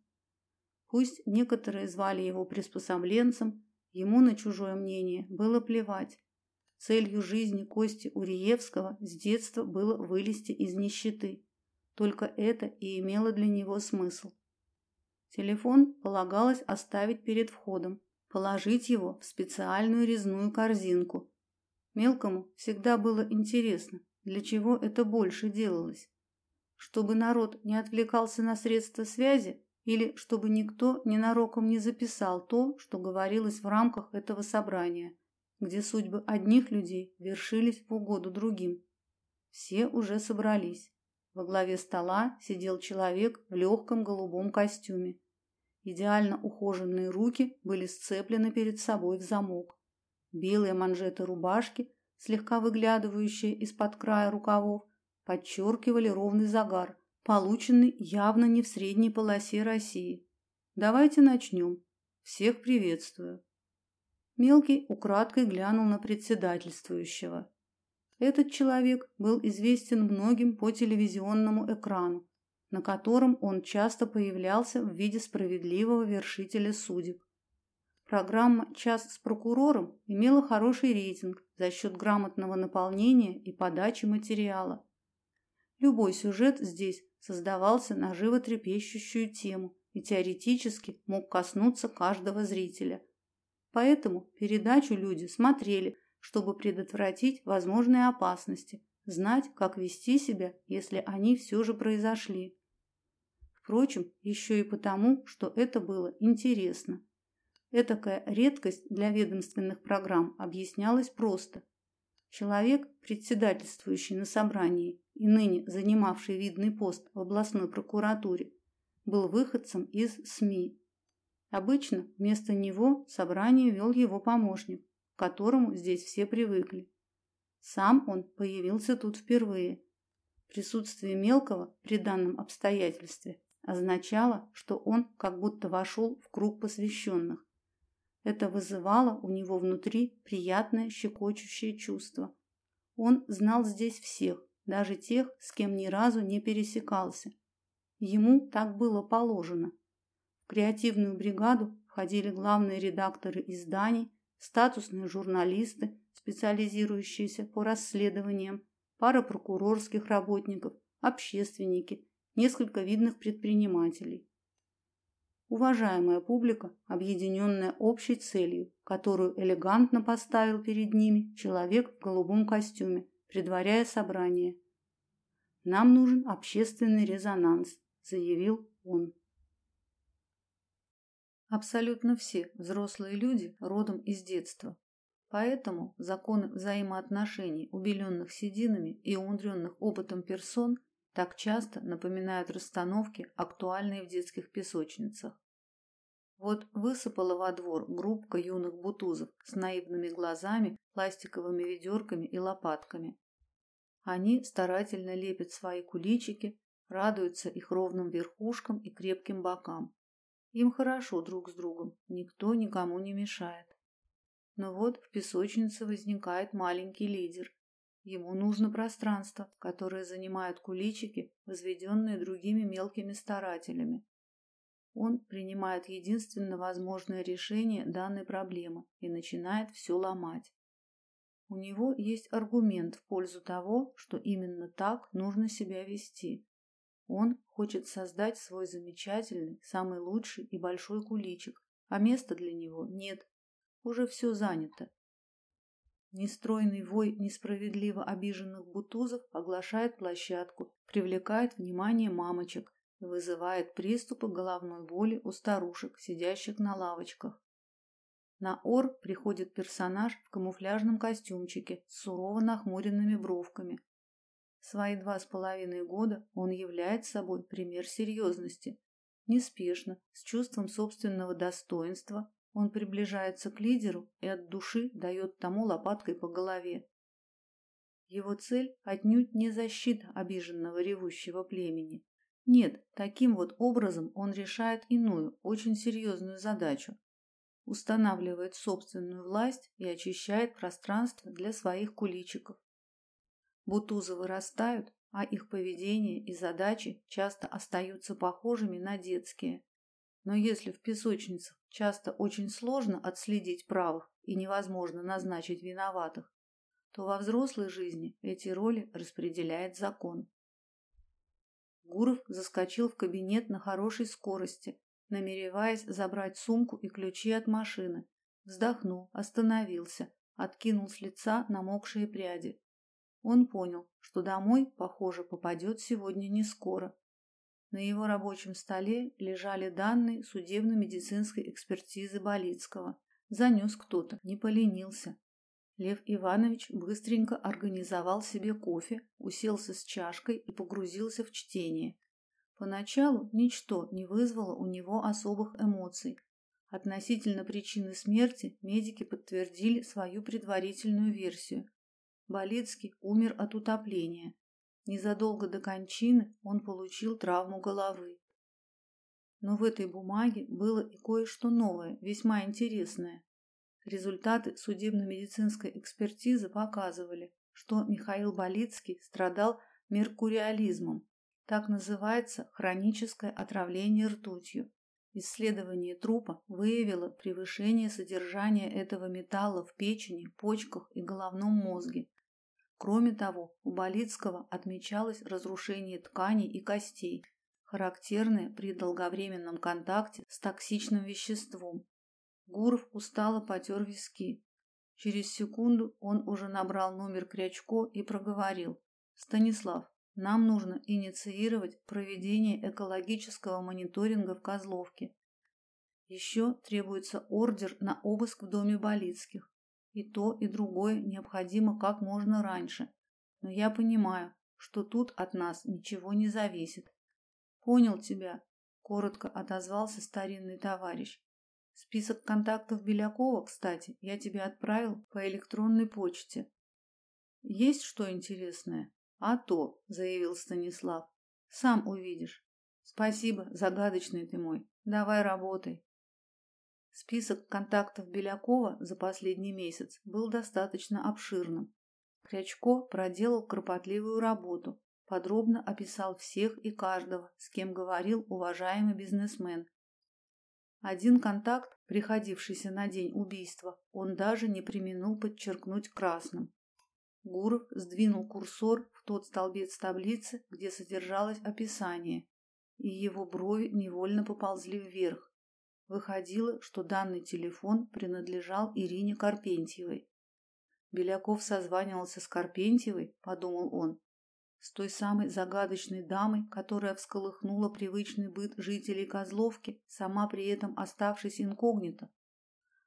Пусть некоторые звали его приспособленцем, ему на чужое мнение было плевать. Целью жизни Кости Уриевского с детства было вылезти из нищеты. Только это и имело для него смысл. Телефон полагалось оставить перед входом, положить его в специальную резную корзинку. Мелкому всегда было интересно, для чего это больше делалось. Чтобы народ не отвлекался на средства связи или чтобы никто ненароком не записал то, что говорилось в рамках этого собрания, где судьбы одних людей вершились в угоду другим. Все уже собрались. Во главе стола сидел человек в легком голубом костюме. Идеально ухоженные руки были сцеплены перед собой в замок. Белые манжеты рубашки, слегка выглядывающие из-под края рукавов, подчеркивали ровный загар, полученный явно не в средней полосе России. Давайте начнем. Всех приветствую. Мелкий украдкой глянул на председательствующего. Этот человек был известен многим по телевизионному экрану, на котором он часто появлялся в виде справедливого вершителя судеб. Программа «Час с прокурором» имела хороший рейтинг за счет грамотного наполнения и подачи материала. Любой сюжет здесь создавался на животрепещущую тему и теоретически мог коснуться каждого зрителя. Поэтому передачу люди смотрели, чтобы предотвратить возможные опасности, знать, как вести себя, если они все же произошли. Впрочем, еще и потому, что это было интересно. Этакая редкость для ведомственных программ объяснялась просто. Человек, председательствующий на собрании и ныне занимавший видный пост в областной прокуратуре, был выходцем из СМИ. Обычно вместо него собрание вел его помощник, к которому здесь все привыкли. Сам он появился тут впервые. Присутствие мелкого при данном обстоятельстве означало, что он как будто вошел в круг посвященных. Это вызывало у него внутри приятное щекочущее чувство. Он знал здесь всех, даже тех, с кем ни разу не пересекался. Ему так было положено. В креативную бригаду входили главные редакторы изданий, статусные журналисты, специализирующиеся по расследованиям, пара прокурорских работников, общественники, несколько видных предпринимателей. Уважаемая публика, объединенная общей целью, которую элегантно поставил перед ними человек в голубом костюме, предваряя собрание. «Нам нужен общественный резонанс», – заявил он. Абсолютно все взрослые люди родом из детства. Поэтому законы взаимоотношений, убеленных сединами и умудренных опытом персон, так часто напоминают расстановки, актуальные в детских песочницах. Вот высыпала во двор группка юных бутузов с наивными глазами, пластиковыми ведерками и лопатками. Они старательно лепят свои куличики, радуются их ровным верхушкам и крепким бокам. Им хорошо друг с другом, никто никому не мешает. Но вот в песочнице возникает маленький лидер, Ему нужно пространство, которое занимают куличики, возведенные другими мелкими старателями. Он принимает единственно возможное решение данной проблемы и начинает все ломать. У него есть аргумент в пользу того, что именно так нужно себя вести. Он хочет создать свой замечательный, самый лучший и большой куличик, а места для него нет. Уже все занято. Нестройный вой несправедливо обиженных бутузов оглашает площадку, привлекает внимание мамочек вызывает приступы головной боли у старушек, сидящих на лавочках. На ор приходит персонаж в камуфляжном костюмчике с сурово нахмуренными бровками. свои два с половиной года он является собой пример серьезности. Неспешно, с чувством собственного достоинства, он приближается к лидеру и от души дает тому лопаткой по голове. Его цель отнюдь не защита обиженного ревущего племени. Нет, таким вот образом он решает иную, очень серьезную задачу. Устанавливает собственную власть и очищает пространство для своих куличиков. Бутузы вырастают, а их поведение и задачи часто остаются похожими на детские. Но если в песочницах часто очень сложно отследить правых и невозможно назначить виноватых, то во взрослой жизни эти роли распределяет закон. Гуров заскочил в кабинет на хорошей скорости, намереваясь забрать сумку и ключи от машины. Вздохнул, остановился, откинул с лица намокшие пряди. Он понял, что домой, похоже, попадет сегодня не скоро. На его рабочем столе лежали данные судебно-медицинской экспертизы Болицкого. Занес кто-то, не поленился. Лев Иванович быстренько организовал себе кофе, уселся с чашкой и погрузился в чтение. Поначалу ничто не вызвало у него особых эмоций. Относительно причины смерти медики подтвердили свою предварительную версию. Болицкий умер от утопления. Незадолго до кончины он получил травму головы. Но в этой бумаге было и кое-что новое, весьма интересное. Результаты судебно-медицинской экспертизы показывали, что Михаил Болицкий страдал меркуриализмом. Так называется хроническое отравление ртутью. Исследование трупа выявило превышение содержания этого металла в печени, почках и головном мозге. Кроме того, у Болицкого отмечалось разрушение тканей и костей, характерное при долговременном контакте с токсичным веществом. Гуров устало потер виски. Через секунду он уже набрал номер Крячко и проговорил. «Станислав, нам нужно инициировать проведение экологического мониторинга в Козловке. Еще требуется ордер на обыск в доме Болицких. И то, и другое необходимо как можно раньше. Но я понимаю, что тут от нас ничего не зависит. Понял тебя, коротко отозвался старинный товарищ. Список контактов Белякова, кстати, я тебе отправил по электронной почте. Есть что интересное? А то, заявил Станислав. Сам увидишь. Спасибо, загадочный ты мой. Давай работай. Список контактов Белякова за последний месяц был достаточно обширным. Крячко проделал кропотливую работу, подробно описал всех и каждого, с кем говорил уважаемый бизнесмен. Один контакт, приходившийся на день убийства, он даже не преминул подчеркнуть красным. Гуров сдвинул курсор в тот столбец таблицы, где содержалось описание, и его брови невольно поползли вверх. Выходило, что данный телефон принадлежал Ирине Карпентьевой. Беляков созванивался с Карпентьевой, подумал он, с той самой загадочной дамой, которая всколыхнула привычный быт жителей Козловки, сама при этом оставшись инкогнито.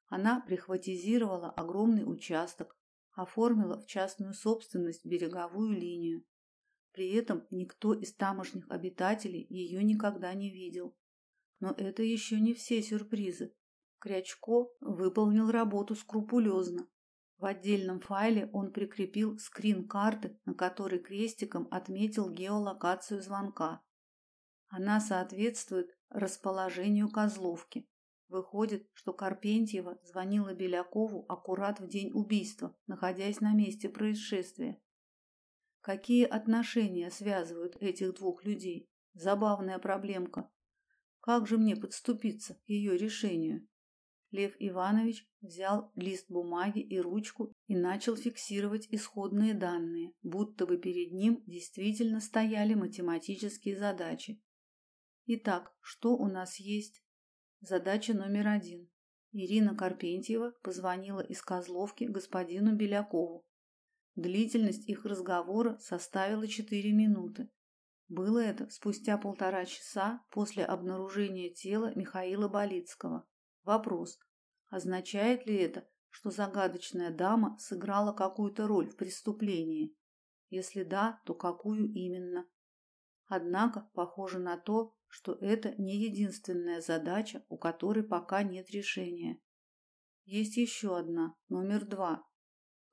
Она прихватизировала огромный участок, оформила в частную собственность береговую линию. При этом никто из тамошних обитателей ее никогда не видел. Но это еще не все сюрпризы. Крячко выполнил работу скрупулезно. В отдельном файле он прикрепил скрин карты, на которой крестиком отметил геолокацию звонка. Она соответствует расположению Козловки. Выходит, что Карпентьева звонила Белякову аккурат в день убийства, находясь на месте происшествия. Какие отношения связывают этих двух людей? Забавная проблемка. Как же мне подступиться к ее решению? Лев Иванович взял лист бумаги и ручку и начал фиксировать исходные данные, будто бы перед ним действительно стояли математические задачи. Итак, что у нас есть? Задача номер один. Ирина Карпентьева позвонила из Козловки господину Белякову. Длительность их разговора составила четыре минуты. Было это спустя полтора часа после обнаружения тела Михаила Болицкого. Вопрос: означает ли это, что загадочная дама сыграла какую-то роль в преступлении? Если да, то какую именно? Однако похоже на то, что это не единственная задача, у которой пока нет решения. Есть еще одна, номер два.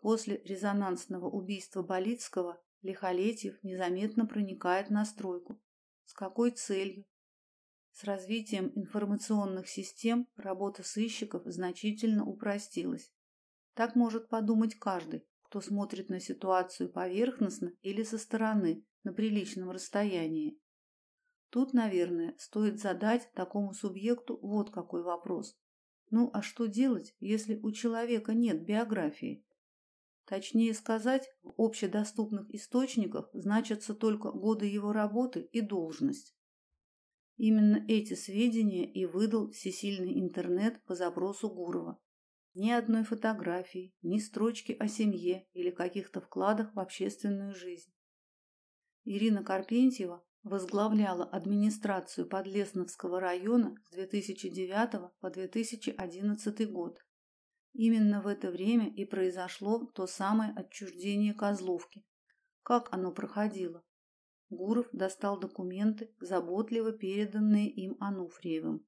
После резонансного убийства Болицкого Лихолетьев незаметно проникает на стройку. С какой целью? С развитием информационных систем работа сыщиков значительно упростилась. Так может подумать каждый, кто смотрит на ситуацию поверхностно или со стороны, на приличном расстоянии. Тут, наверное, стоит задать такому субъекту вот какой вопрос. Ну, а что делать, если у человека нет биографии? Точнее сказать, в общедоступных источниках значатся только годы его работы и должность. Именно эти сведения и выдал всесильный интернет по запросу Гурова. Ни одной фотографии, ни строчки о семье или каких-то вкладах в общественную жизнь. Ирина Карпентьева возглавляла администрацию Подлесновского района с 2009 по 2011 год. Именно в это время и произошло то самое отчуждение Козловки. Как оно проходило? Гуров достал документы, заботливо переданные им Ануфриевым.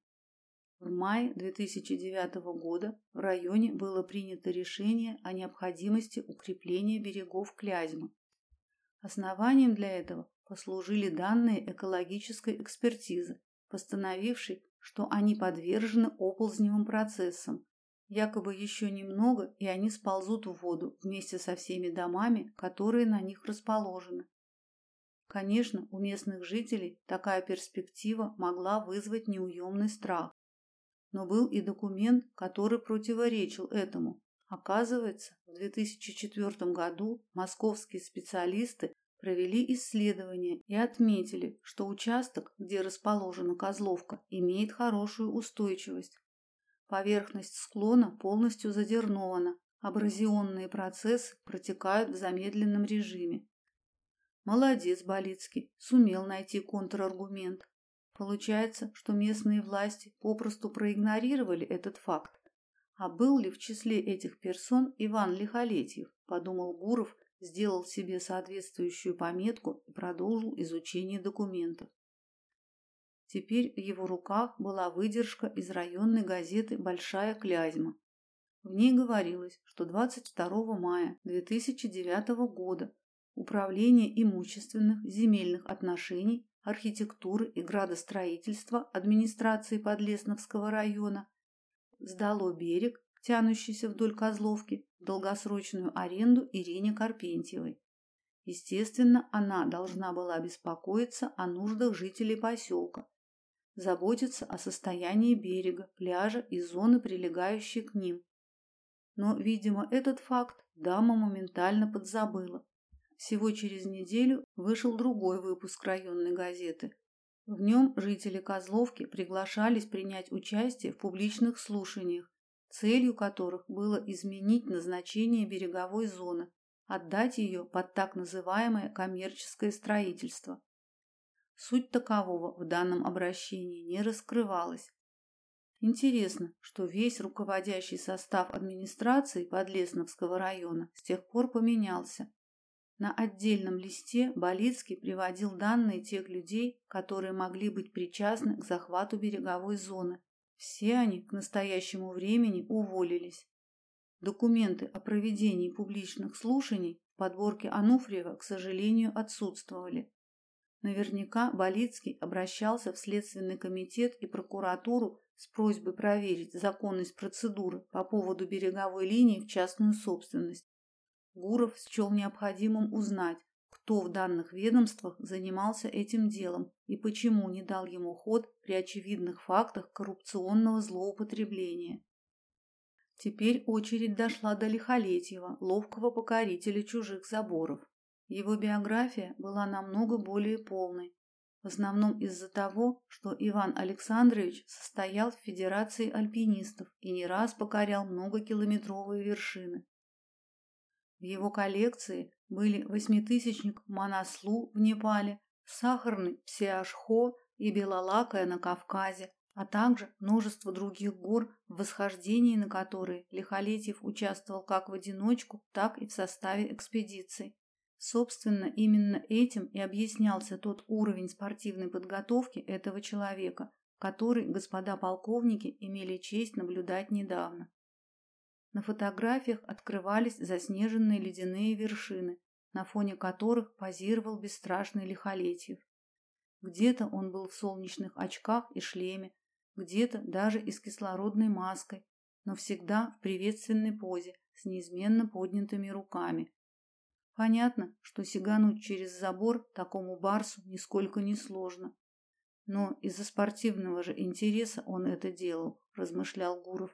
В мае 2009 года в районе было принято решение о необходимости укрепления берегов Клязьмы. Основанием для этого послужили данные экологической экспертизы, постановившей, что они подвержены оползневым процессам. Якобы еще немного, и они сползут в воду вместе со всеми домами, которые на них расположены. Конечно, у местных жителей такая перспектива могла вызвать неуемный страх. Но был и документ, который противоречил этому. Оказывается, в 2004 году московские специалисты провели исследование и отметили, что участок, где расположена Козловка, имеет хорошую устойчивость. Поверхность склона полностью задернована, абразионные процессы протекают в замедленном режиме. Молодец, Болицкий, сумел найти контраргумент. Получается, что местные власти попросту проигнорировали этот факт. А был ли в числе этих персон Иван Лихолетьев, подумал Гуров, сделал себе соответствующую пометку и продолжил изучение документов. Теперь в его руках была выдержка из районной газеты «Большая Клязьма». В ней говорилось, что 22 мая 2009 года Управление имущественных, земельных отношений, архитектуры и градостроительства администрации Подлесновского района сдало берег, тянущийся вдоль Козловки, в долгосрочную аренду Ирине Карпентьевой. Естественно, она должна была беспокоиться о нуждах жителей поселка, заботиться о состоянии берега, пляжа и зоны, прилегающей к ним. Но, видимо, этот факт дама моментально подзабыла. Всего через неделю вышел другой выпуск районной газеты. В нем жители Козловки приглашались принять участие в публичных слушаниях, целью которых было изменить назначение береговой зоны, отдать ее под так называемое коммерческое строительство. Суть такового в данном обращении не раскрывалась. Интересно, что весь руководящий состав администрации Подлесновского района с тех пор поменялся. На отдельном листе Болицкий приводил данные тех людей, которые могли быть причастны к захвату береговой зоны. Все они к настоящему времени уволились. Документы о проведении публичных слушаний в подборке Ануфриева, к сожалению, отсутствовали. Наверняка Болицкий обращался в Следственный комитет и прокуратуру с просьбой проверить законность процедуры по поводу береговой линии в частную собственность. Гуров счел необходимым узнать, кто в данных ведомствах занимался этим делом и почему не дал ему ход при очевидных фактах коррупционного злоупотребления. Теперь очередь дошла до Лихолетьева, ловкого покорителя чужих заборов. Его биография была намного более полной, в основном из-за того, что Иван Александрович состоял в Федерации альпинистов и не раз покорял многокилометровые вершины. В его коллекции были восьмитысячник Манаслу в Непале, сахарный Псиашхо и Белолакая на Кавказе, а также множество других гор, в восхождении на которые Лихолетьев участвовал как в одиночку, так и в составе экспедиций. Собственно, именно этим и объяснялся тот уровень спортивной подготовки этого человека, который господа полковники имели честь наблюдать недавно. На фотографиях открывались заснеженные ледяные вершины, на фоне которых позировал бесстрашный Лихолетьев. Где-то он был в солнечных очках и шлеме, где-то даже и с кислородной маской, но всегда в приветственной позе, с неизменно поднятыми руками. Понятно, что сигануть через забор такому барсу нисколько не сложно. Но из-за спортивного же интереса он это делал, размышлял Гуров.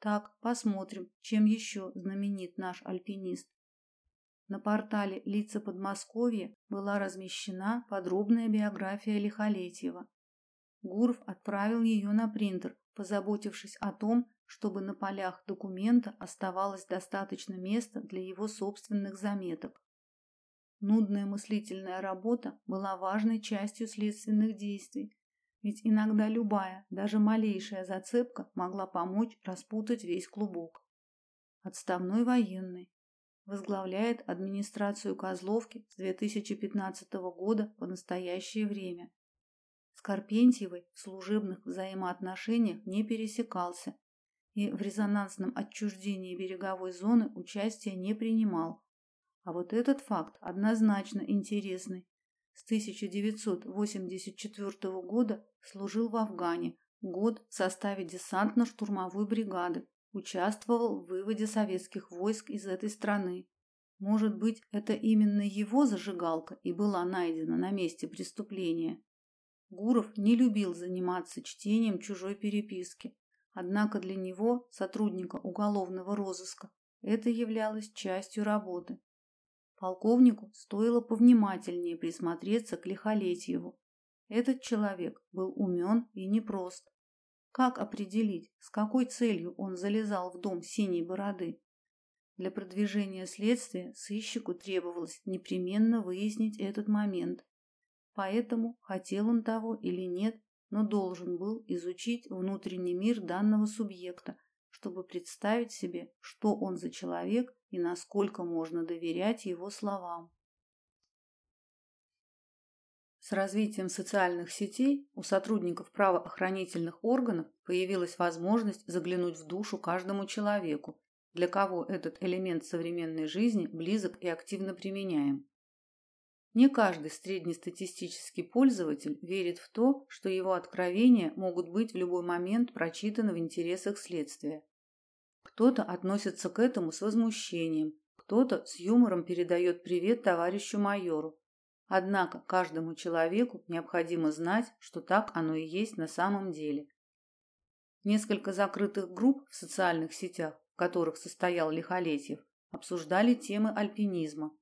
Так, посмотрим, чем еще знаменит наш альпинист. На портале «Лица Подмосковья» была размещена подробная биография Лихолетьева. Гуров отправил ее на принтер, позаботившись о том, чтобы на полях документа оставалось достаточно места для его собственных заметок. Нудная мыслительная работа была важной частью следственных действий, ведь иногда любая, даже малейшая зацепка могла помочь распутать весь клубок. Отставной военный возглавляет администрацию Козловки с 2015 года по настоящее время. С Карпентьевой в служебных взаимоотношениях не пересекался, и в резонансном отчуждении береговой зоны участия не принимал. А вот этот факт однозначно интересный. С 1984 года служил в Афгане, год в составе десантно-штурмовой бригады, участвовал в выводе советских войск из этой страны. Может быть, это именно его зажигалка и была найдена на месте преступления. Гуров не любил заниматься чтением чужой переписки, Однако для него, сотрудника уголовного розыска, это являлось частью работы. Полковнику стоило повнимательнее присмотреться к Лихолетьеву. Этот человек был умен и непрост. Как определить, с какой целью он залезал в дом синей бороды? Для продвижения следствия сыщику требовалось непременно выяснить этот момент. Поэтому, хотел он того или нет, но должен был изучить внутренний мир данного субъекта, чтобы представить себе, что он за человек и насколько можно доверять его словам. С развитием социальных сетей у сотрудников правоохранительных органов появилась возможность заглянуть в душу каждому человеку, для кого этот элемент современной жизни близок и активно применяем. Не каждый среднестатистический пользователь верит в то, что его откровения могут быть в любой момент прочитаны в интересах следствия. Кто-то относится к этому с возмущением, кто-то с юмором передает привет товарищу майору. Однако каждому человеку необходимо знать, что так оно и есть на самом деле. Несколько закрытых групп в социальных сетях, в которых состоял Лихолетьев, обсуждали темы альпинизма,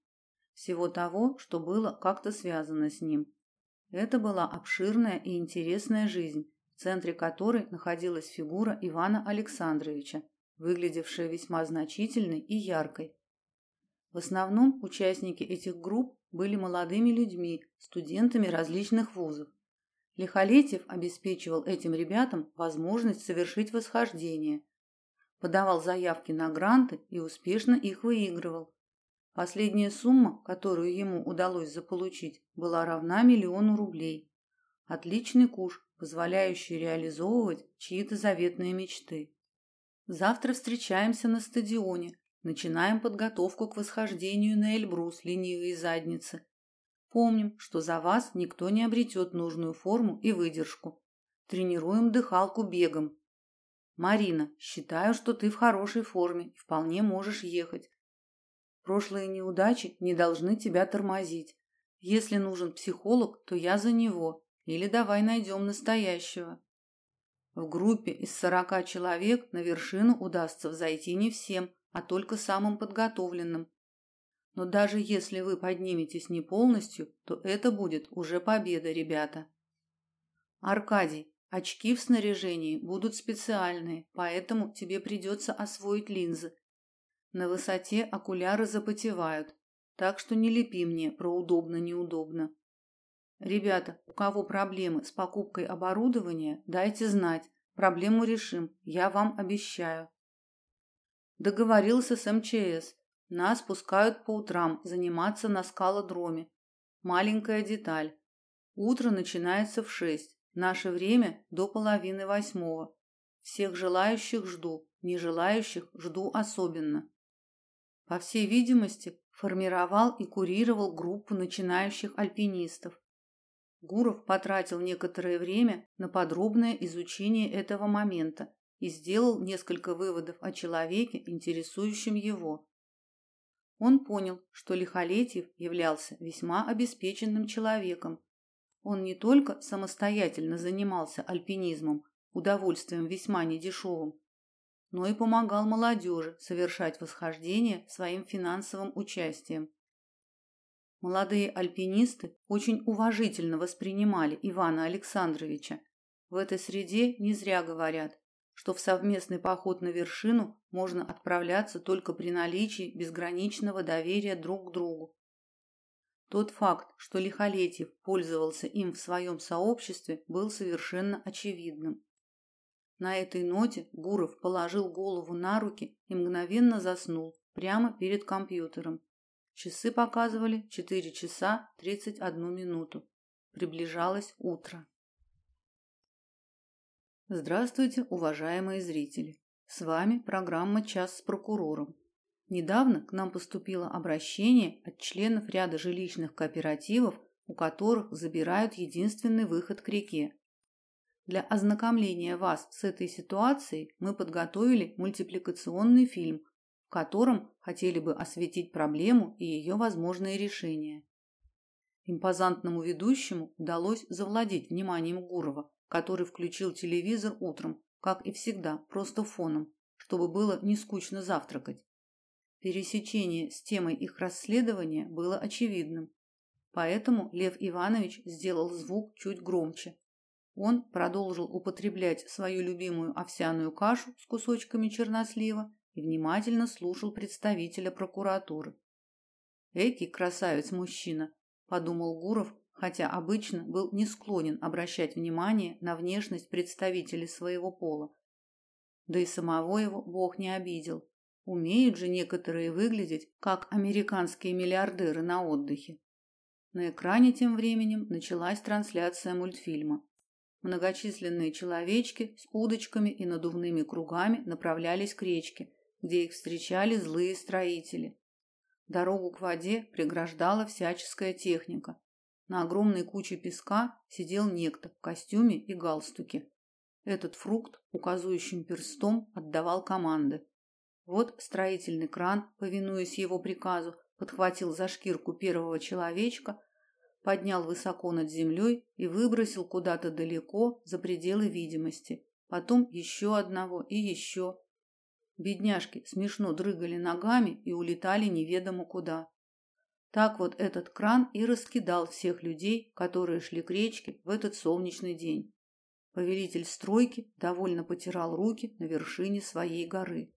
всего того, что было как-то связано с ним. Это была обширная и интересная жизнь, в центре которой находилась фигура Ивана Александровича, выглядевшая весьма значительной и яркой. В основном участники этих групп были молодыми людьми, студентами различных вузов. Лихолетьев обеспечивал этим ребятам возможность совершить восхождение, подавал заявки на гранты и успешно их выигрывал. Последняя сумма, которую ему удалось заполучить, была равна миллиону рублей. Отличный куш, позволяющий реализовывать чьи-то заветные мечты. Завтра встречаемся на стадионе, начинаем подготовку к восхождению на Эльбрус ленивые задницы. Помним, что за вас никто не обретет нужную форму и выдержку. Тренируем дыхалку бегом. Марина, считаю, что ты в хорошей форме и вполне можешь ехать. Прошлые неудачи не должны тебя тормозить. Если нужен психолог, то я за него. Или давай найдем настоящего. В группе из сорока человек на вершину удастся взойти не всем, а только самым подготовленным. Но даже если вы подниметесь не полностью, то это будет уже победа, ребята. Аркадий, очки в снаряжении будут специальные, поэтому тебе придется освоить линзы. На высоте окуляры запотевают, так что не лепи мне про удобно-неудобно. Ребята, у кого проблемы с покупкой оборудования, дайте знать. Проблему решим, я вам обещаю. Договорился с МЧС. Нас пускают по утрам заниматься на скалодроме. Маленькая деталь. Утро начинается в шесть. Наше время до половины восьмого. Всех желающих жду, не желающих жду особенно. По всей видимости, формировал и курировал группу начинающих альпинистов. Гуров потратил некоторое время на подробное изучение этого момента и сделал несколько выводов о человеке, интересующем его. Он понял, что Лихолетьев являлся весьма обеспеченным человеком. Он не только самостоятельно занимался альпинизмом, удовольствием весьма недешевым, но и помогал молодежи совершать восхождение своим финансовым участием. Молодые альпинисты очень уважительно воспринимали Ивана Александровича. В этой среде не зря говорят, что в совместный поход на вершину можно отправляться только при наличии безграничного доверия друг к другу. Тот факт, что Лихолетьев пользовался им в своем сообществе, был совершенно очевидным. На этой ноте Гуров положил голову на руки и мгновенно заснул прямо перед компьютером. Часы показывали 4 часа 31 минуту. Приближалось утро. Здравствуйте, уважаемые зрители. С вами программа Час с прокурором. Недавно к нам поступило обращение от членов ряда жилищных кооперативов, у которых забирают единственный выход к реке. Для ознакомления вас с этой ситуацией мы подготовили мультипликационный фильм, в котором хотели бы осветить проблему и ее возможные решения. Импозантному ведущему удалось завладеть вниманием Гурова, который включил телевизор утром, как и всегда, просто фоном, чтобы было не скучно завтракать. Пересечение с темой их расследования было очевидным. Поэтому Лев Иванович сделал звук чуть громче. Он продолжил употреблять свою любимую овсяную кашу с кусочками чернослива и внимательно слушал представителя прокуратуры. «Экий красавец-мужчина», – подумал Гуров, хотя обычно был не склонен обращать внимание на внешность представителей своего пола. Да и самого его Бог не обидел. Умеют же некоторые выглядеть, как американские миллиардеры на отдыхе. На экране тем временем началась трансляция мультфильма. Многочисленные человечки с удочками и надувными кругами направлялись к речке, где их встречали злые строители. Дорогу к воде преграждала всяческая техника, на огромной куче песка сидел некто в костюме и галстуке. Этот фрукт указующим перстом отдавал команды. Вот строительный кран, повинуясь его приказу, подхватил за шкирку первого человечка, поднял высоко над землей и выбросил куда-то далеко за пределы видимости. Потом еще одного и еще. Бедняжки смешно дрыгали ногами и улетали неведомо куда. Так вот этот кран и раскидал всех людей, которые шли к речке в этот солнечный день. Повелитель стройки довольно потирал руки на вершине своей горы.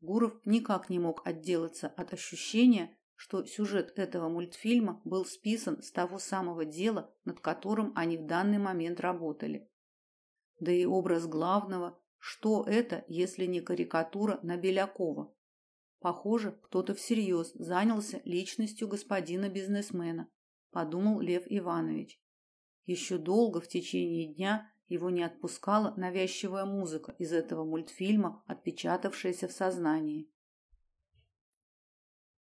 Гуров никак не мог отделаться от ощущения, что сюжет этого мультфильма был списан с того самого дела, над которым они в данный момент работали. Да и образ главного, что это, если не карикатура на Белякова? Похоже, кто-то всерьез занялся личностью господина бизнесмена, подумал Лев Иванович. Еще долго в течение дня его не отпускала навязчивая музыка из этого мультфильма, отпечатавшаяся в сознании.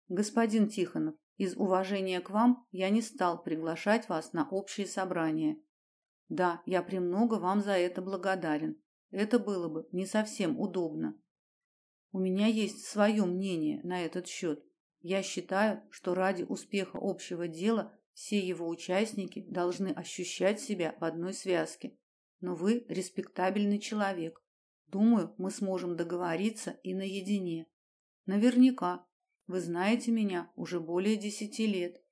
Господин Тихонов, из уважения к вам я не стал приглашать вас на общее собрание. Да, я премного вам за это благодарен. Это было бы не совсем удобно. У меня есть свое мнение на этот счет. Я считаю, что ради успеха общего дела все его участники должны ощущать себя в одной связке. Но вы респектабельный человек. Думаю, мы сможем договориться и наедине. Наверняка. Вы знаете меня уже более десяти лет.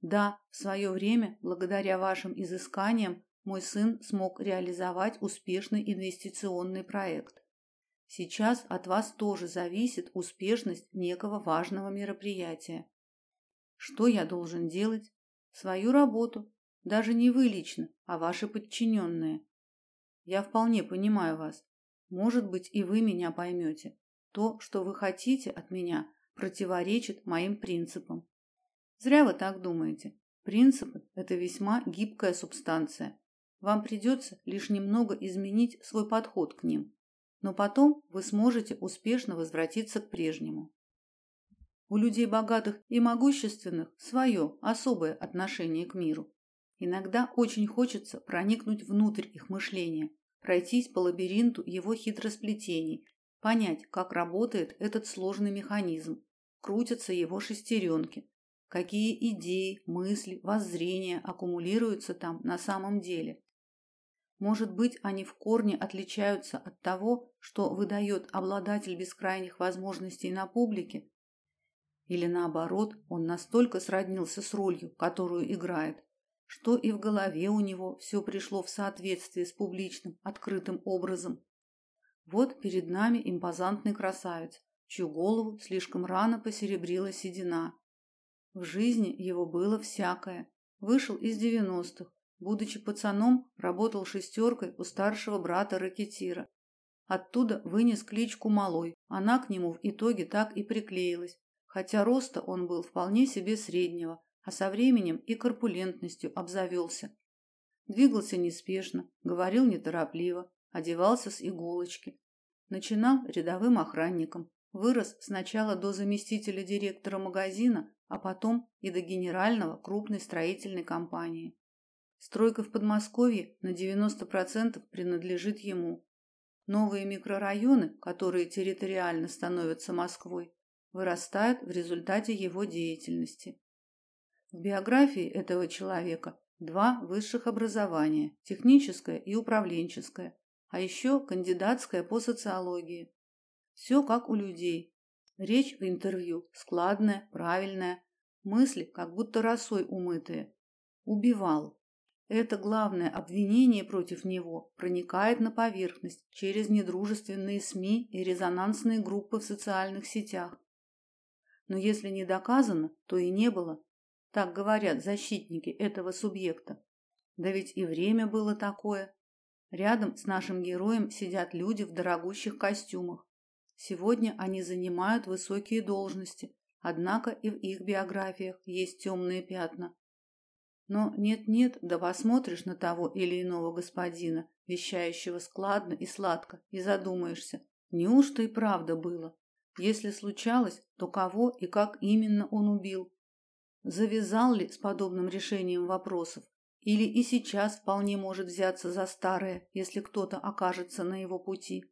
Да, в свое время, благодаря вашим изысканиям, мой сын смог реализовать успешный инвестиционный проект. Сейчас от вас тоже зависит успешность некого важного мероприятия. Что я должен делать? Свою работу. Даже не вы лично, а ваши подчиненные. Я вполне понимаю вас. Может быть, и вы меня поймете. То, что вы хотите от меня, противоречит моим принципам. Зря вы так думаете. Принципы – это весьма гибкая субстанция. Вам придется лишь немного изменить свой подход к ним, но потом вы сможете успешно возвратиться к прежнему. У людей богатых и могущественных свое особое отношение к миру. Иногда очень хочется проникнуть внутрь их мышления, пройтись по лабиринту его хитросплетений, понять, как работает этот сложный механизм, крутятся его шестеренки, какие идеи, мысли, воззрения аккумулируются там на самом деле. Может быть, они в корне отличаются от того, что выдает обладатель бескрайних возможностей на публике, или наоборот, он настолько сроднился с ролью, которую играет, что и в голове у него все пришло в соответствии с публичным, открытым образом. Вот перед нами импозантный красавец, чью голову слишком рано посеребрила седина. В жизни его было всякое. Вышел из девяностых, будучи пацаном, работал шестеркой у старшего брата ракетира. Оттуда вынес кличку Малой. Она к нему в итоге так и приклеилась, хотя роста он был вполне себе среднего, а со временем и корпулентностью обзавелся. Двигался неспешно, говорил неторопливо, одевался с иголочки. Начинал рядовым охранником, вырос сначала до заместителя директора магазина, а потом и до генерального крупной строительной компании. Стройка в Подмосковье на 90% принадлежит ему. Новые микрорайоны, которые территориально становятся Москвой, вырастают в результате его деятельности. В биографии этого человека два высших образования – техническое и управленческое, а еще кандидатское по социологии. Все как у людей. Речь в интервью складная, правильная, мысли как будто росой умытые. Убивал. Это главное обвинение против него проникает на поверхность через недружественные СМИ и резонансные группы в социальных сетях. Но если не доказано, то и не было. Так говорят защитники этого субъекта. Да ведь и время было такое. Рядом с нашим героем сидят люди в дорогущих костюмах. Сегодня они занимают высокие должности, однако и в их биографиях есть темные пятна. Но нет-нет, да посмотришь на того или иного господина, вещающего складно и сладко, и задумаешься, неужто и правда было? Если случалось, то кого и как именно он убил? Завязал ли с подобным решением вопросов? Или и сейчас вполне может взяться за старое, если кто-то окажется на его пути?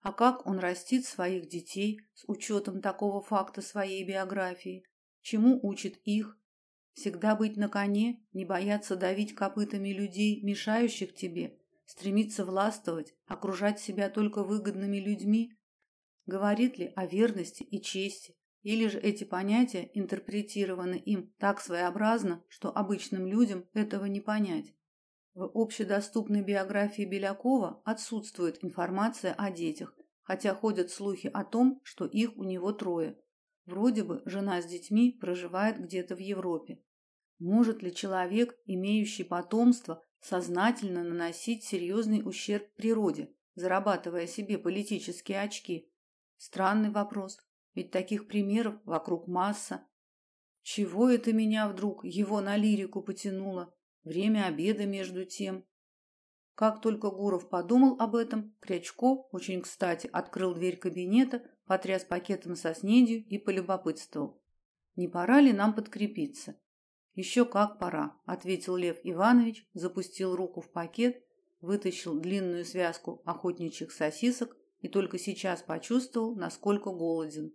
А как он растит своих детей с учетом такого факта своей биографии? Чему учит их? Всегда быть на коне, не бояться давить копытами людей, мешающих тебе, стремиться властвовать, окружать себя только выгодными людьми, Говорит ли о верности и чести, или же эти понятия интерпретированы им так своеобразно, что обычным людям этого не понять? В общедоступной биографии Белякова отсутствует информация о детях, хотя ходят слухи о том, что их у него трое. Вроде бы жена с детьми проживает где-то в Европе. Может ли человек, имеющий потомство, сознательно наносить серьезный ущерб природе, зарабатывая себе политические очки? Странный вопрос, ведь таких примеров вокруг масса. Чего это меня вдруг его на лирику потянуло? Время обеда между тем. Как только Гуров подумал об этом, Крячко очень кстати открыл дверь кабинета, потряс пакетом со снедью и полюбопытствовал. «Не пора ли нам подкрепиться?» «Еще как пора», — ответил Лев Иванович, запустил руку в пакет, вытащил длинную связку охотничьих сосисок и только сейчас почувствовал, насколько голоден.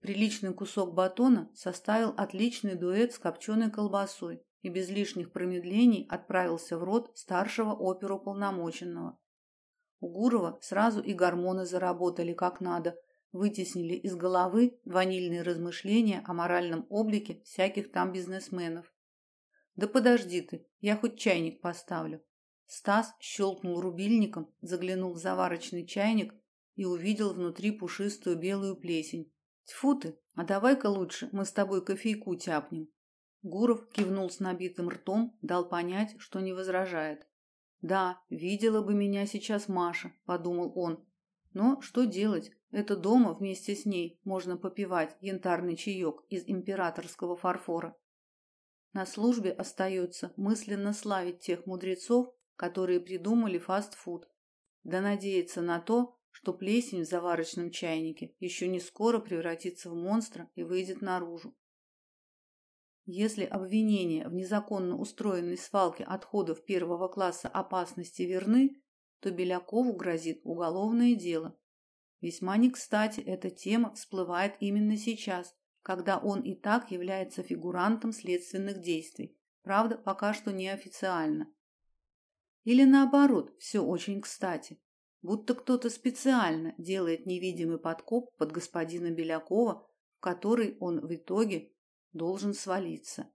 Приличный кусок батона составил отличный дуэт с копченой колбасой и без лишних промедлений отправился в рот старшего оперуполномоченного. У Гурова сразу и гормоны заработали как надо, вытеснили из головы ванильные размышления о моральном облике всяких там бизнесменов. «Да подожди ты, я хоть чайник поставлю». Стас щелкнул рубильником, заглянул в заварочный чайник и увидел внутри пушистую белую плесень. Тьфу ты, а давай-ка лучше мы с тобой кофейку тяпнем. Гуров кивнул с набитым ртом, дал понять, что не возражает. Да, видела бы меня сейчас Маша, подумал он. Но что делать? Это дома вместе с ней можно попивать янтарный чаек из императорского фарфора. На службе остается мысленно славить тех мудрецов, которые придумали фастфуд. Да надеяться на то, что плесень в заварочном чайнике еще не скоро превратится в монстра и выйдет наружу. Если обвинения в незаконно устроенной свалке отходов первого класса опасности верны, то Белякову грозит уголовное дело. Весьма не кстати эта тема всплывает именно сейчас, когда он и так является фигурантом следственных действий, правда, пока что неофициально. Или наоборот, все очень кстати, будто кто-то специально делает невидимый подкоп под господина Белякова, в который он в итоге должен свалиться.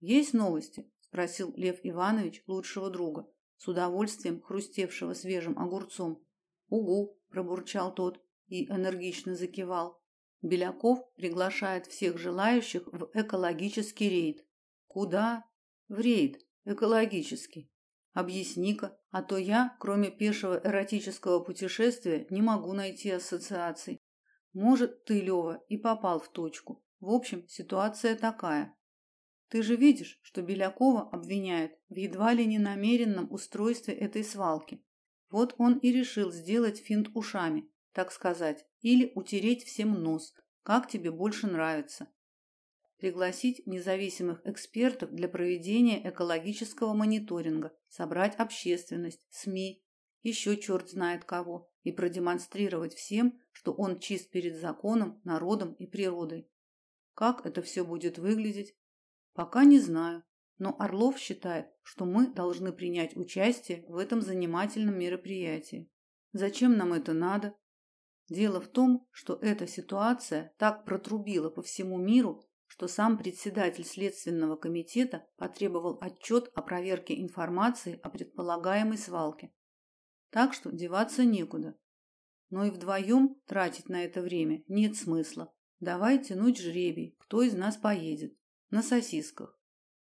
Есть новости? спросил Лев Иванович лучшего друга с удовольствием хрустевшего свежим огурцом. "Угу", пробурчал тот и энергично закивал. Беляков приглашает всех желающих в экологический рейд. Куда? В рейд экологический. Объясни-ка, а то я, кроме пешего эротического путешествия, не могу найти ассоциаций. Может, ты, Лева, и попал в точку. В общем, ситуация такая. Ты же видишь, что Белякова обвиняют в едва ли не намеренном устройстве этой свалки. Вот он и решил сделать финт ушами, так сказать, или утереть всем нос, как тебе больше нравится. Пригласить независимых экспертов для проведения экологического мониторинга, собрать общественность, СМИ, еще черт знает кого, и продемонстрировать всем, что он чист перед законом, народом и природой. Как это все будет выглядеть, Пока не знаю, но Орлов считает, что мы должны принять участие в этом занимательном мероприятии. Зачем нам это надо? Дело в том, что эта ситуация так протрубила по всему миру, что сам председатель следственного комитета потребовал отчет о проверке информации о предполагаемой свалке. Так что деваться некуда. Но и вдвоем тратить на это время нет смысла. Давай тянуть жребий, кто из нас поедет. На сосисках.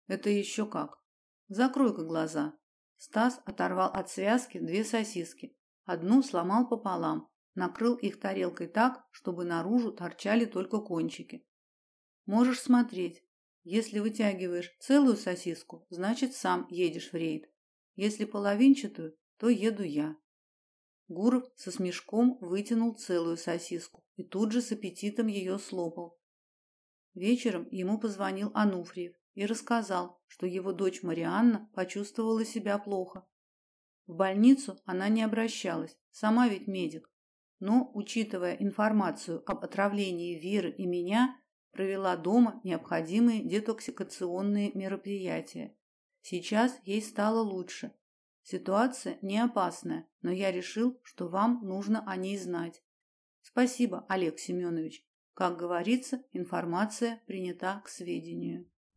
Это еще как. Закрой-ка глаза. Стас оторвал от связки две сосиски. Одну сломал пополам, накрыл их тарелкой так, чтобы наружу торчали только кончики. Можешь смотреть. Если вытягиваешь целую сосиску, значит, сам едешь в рейд. Если половинчатую, то еду я. Гуров со смешком вытянул целую сосиску и тут же с аппетитом ее слопал. Вечером ему позвонил Ануфриев и рассказал, что его дочь Марианна почувствовала себя плохо. В больницу она не обращалась, сама ведь медик. Но, учитывая информацию об отравлении Веры и меня, провела дома необходимые детоксикационные мероприятия. Сейчас ей стало лучше. Ситуация не опасная, но я решил, что вам нужно о ней знать. Спасибо, Олег Семенович. Как говорится, информация принята к сведению.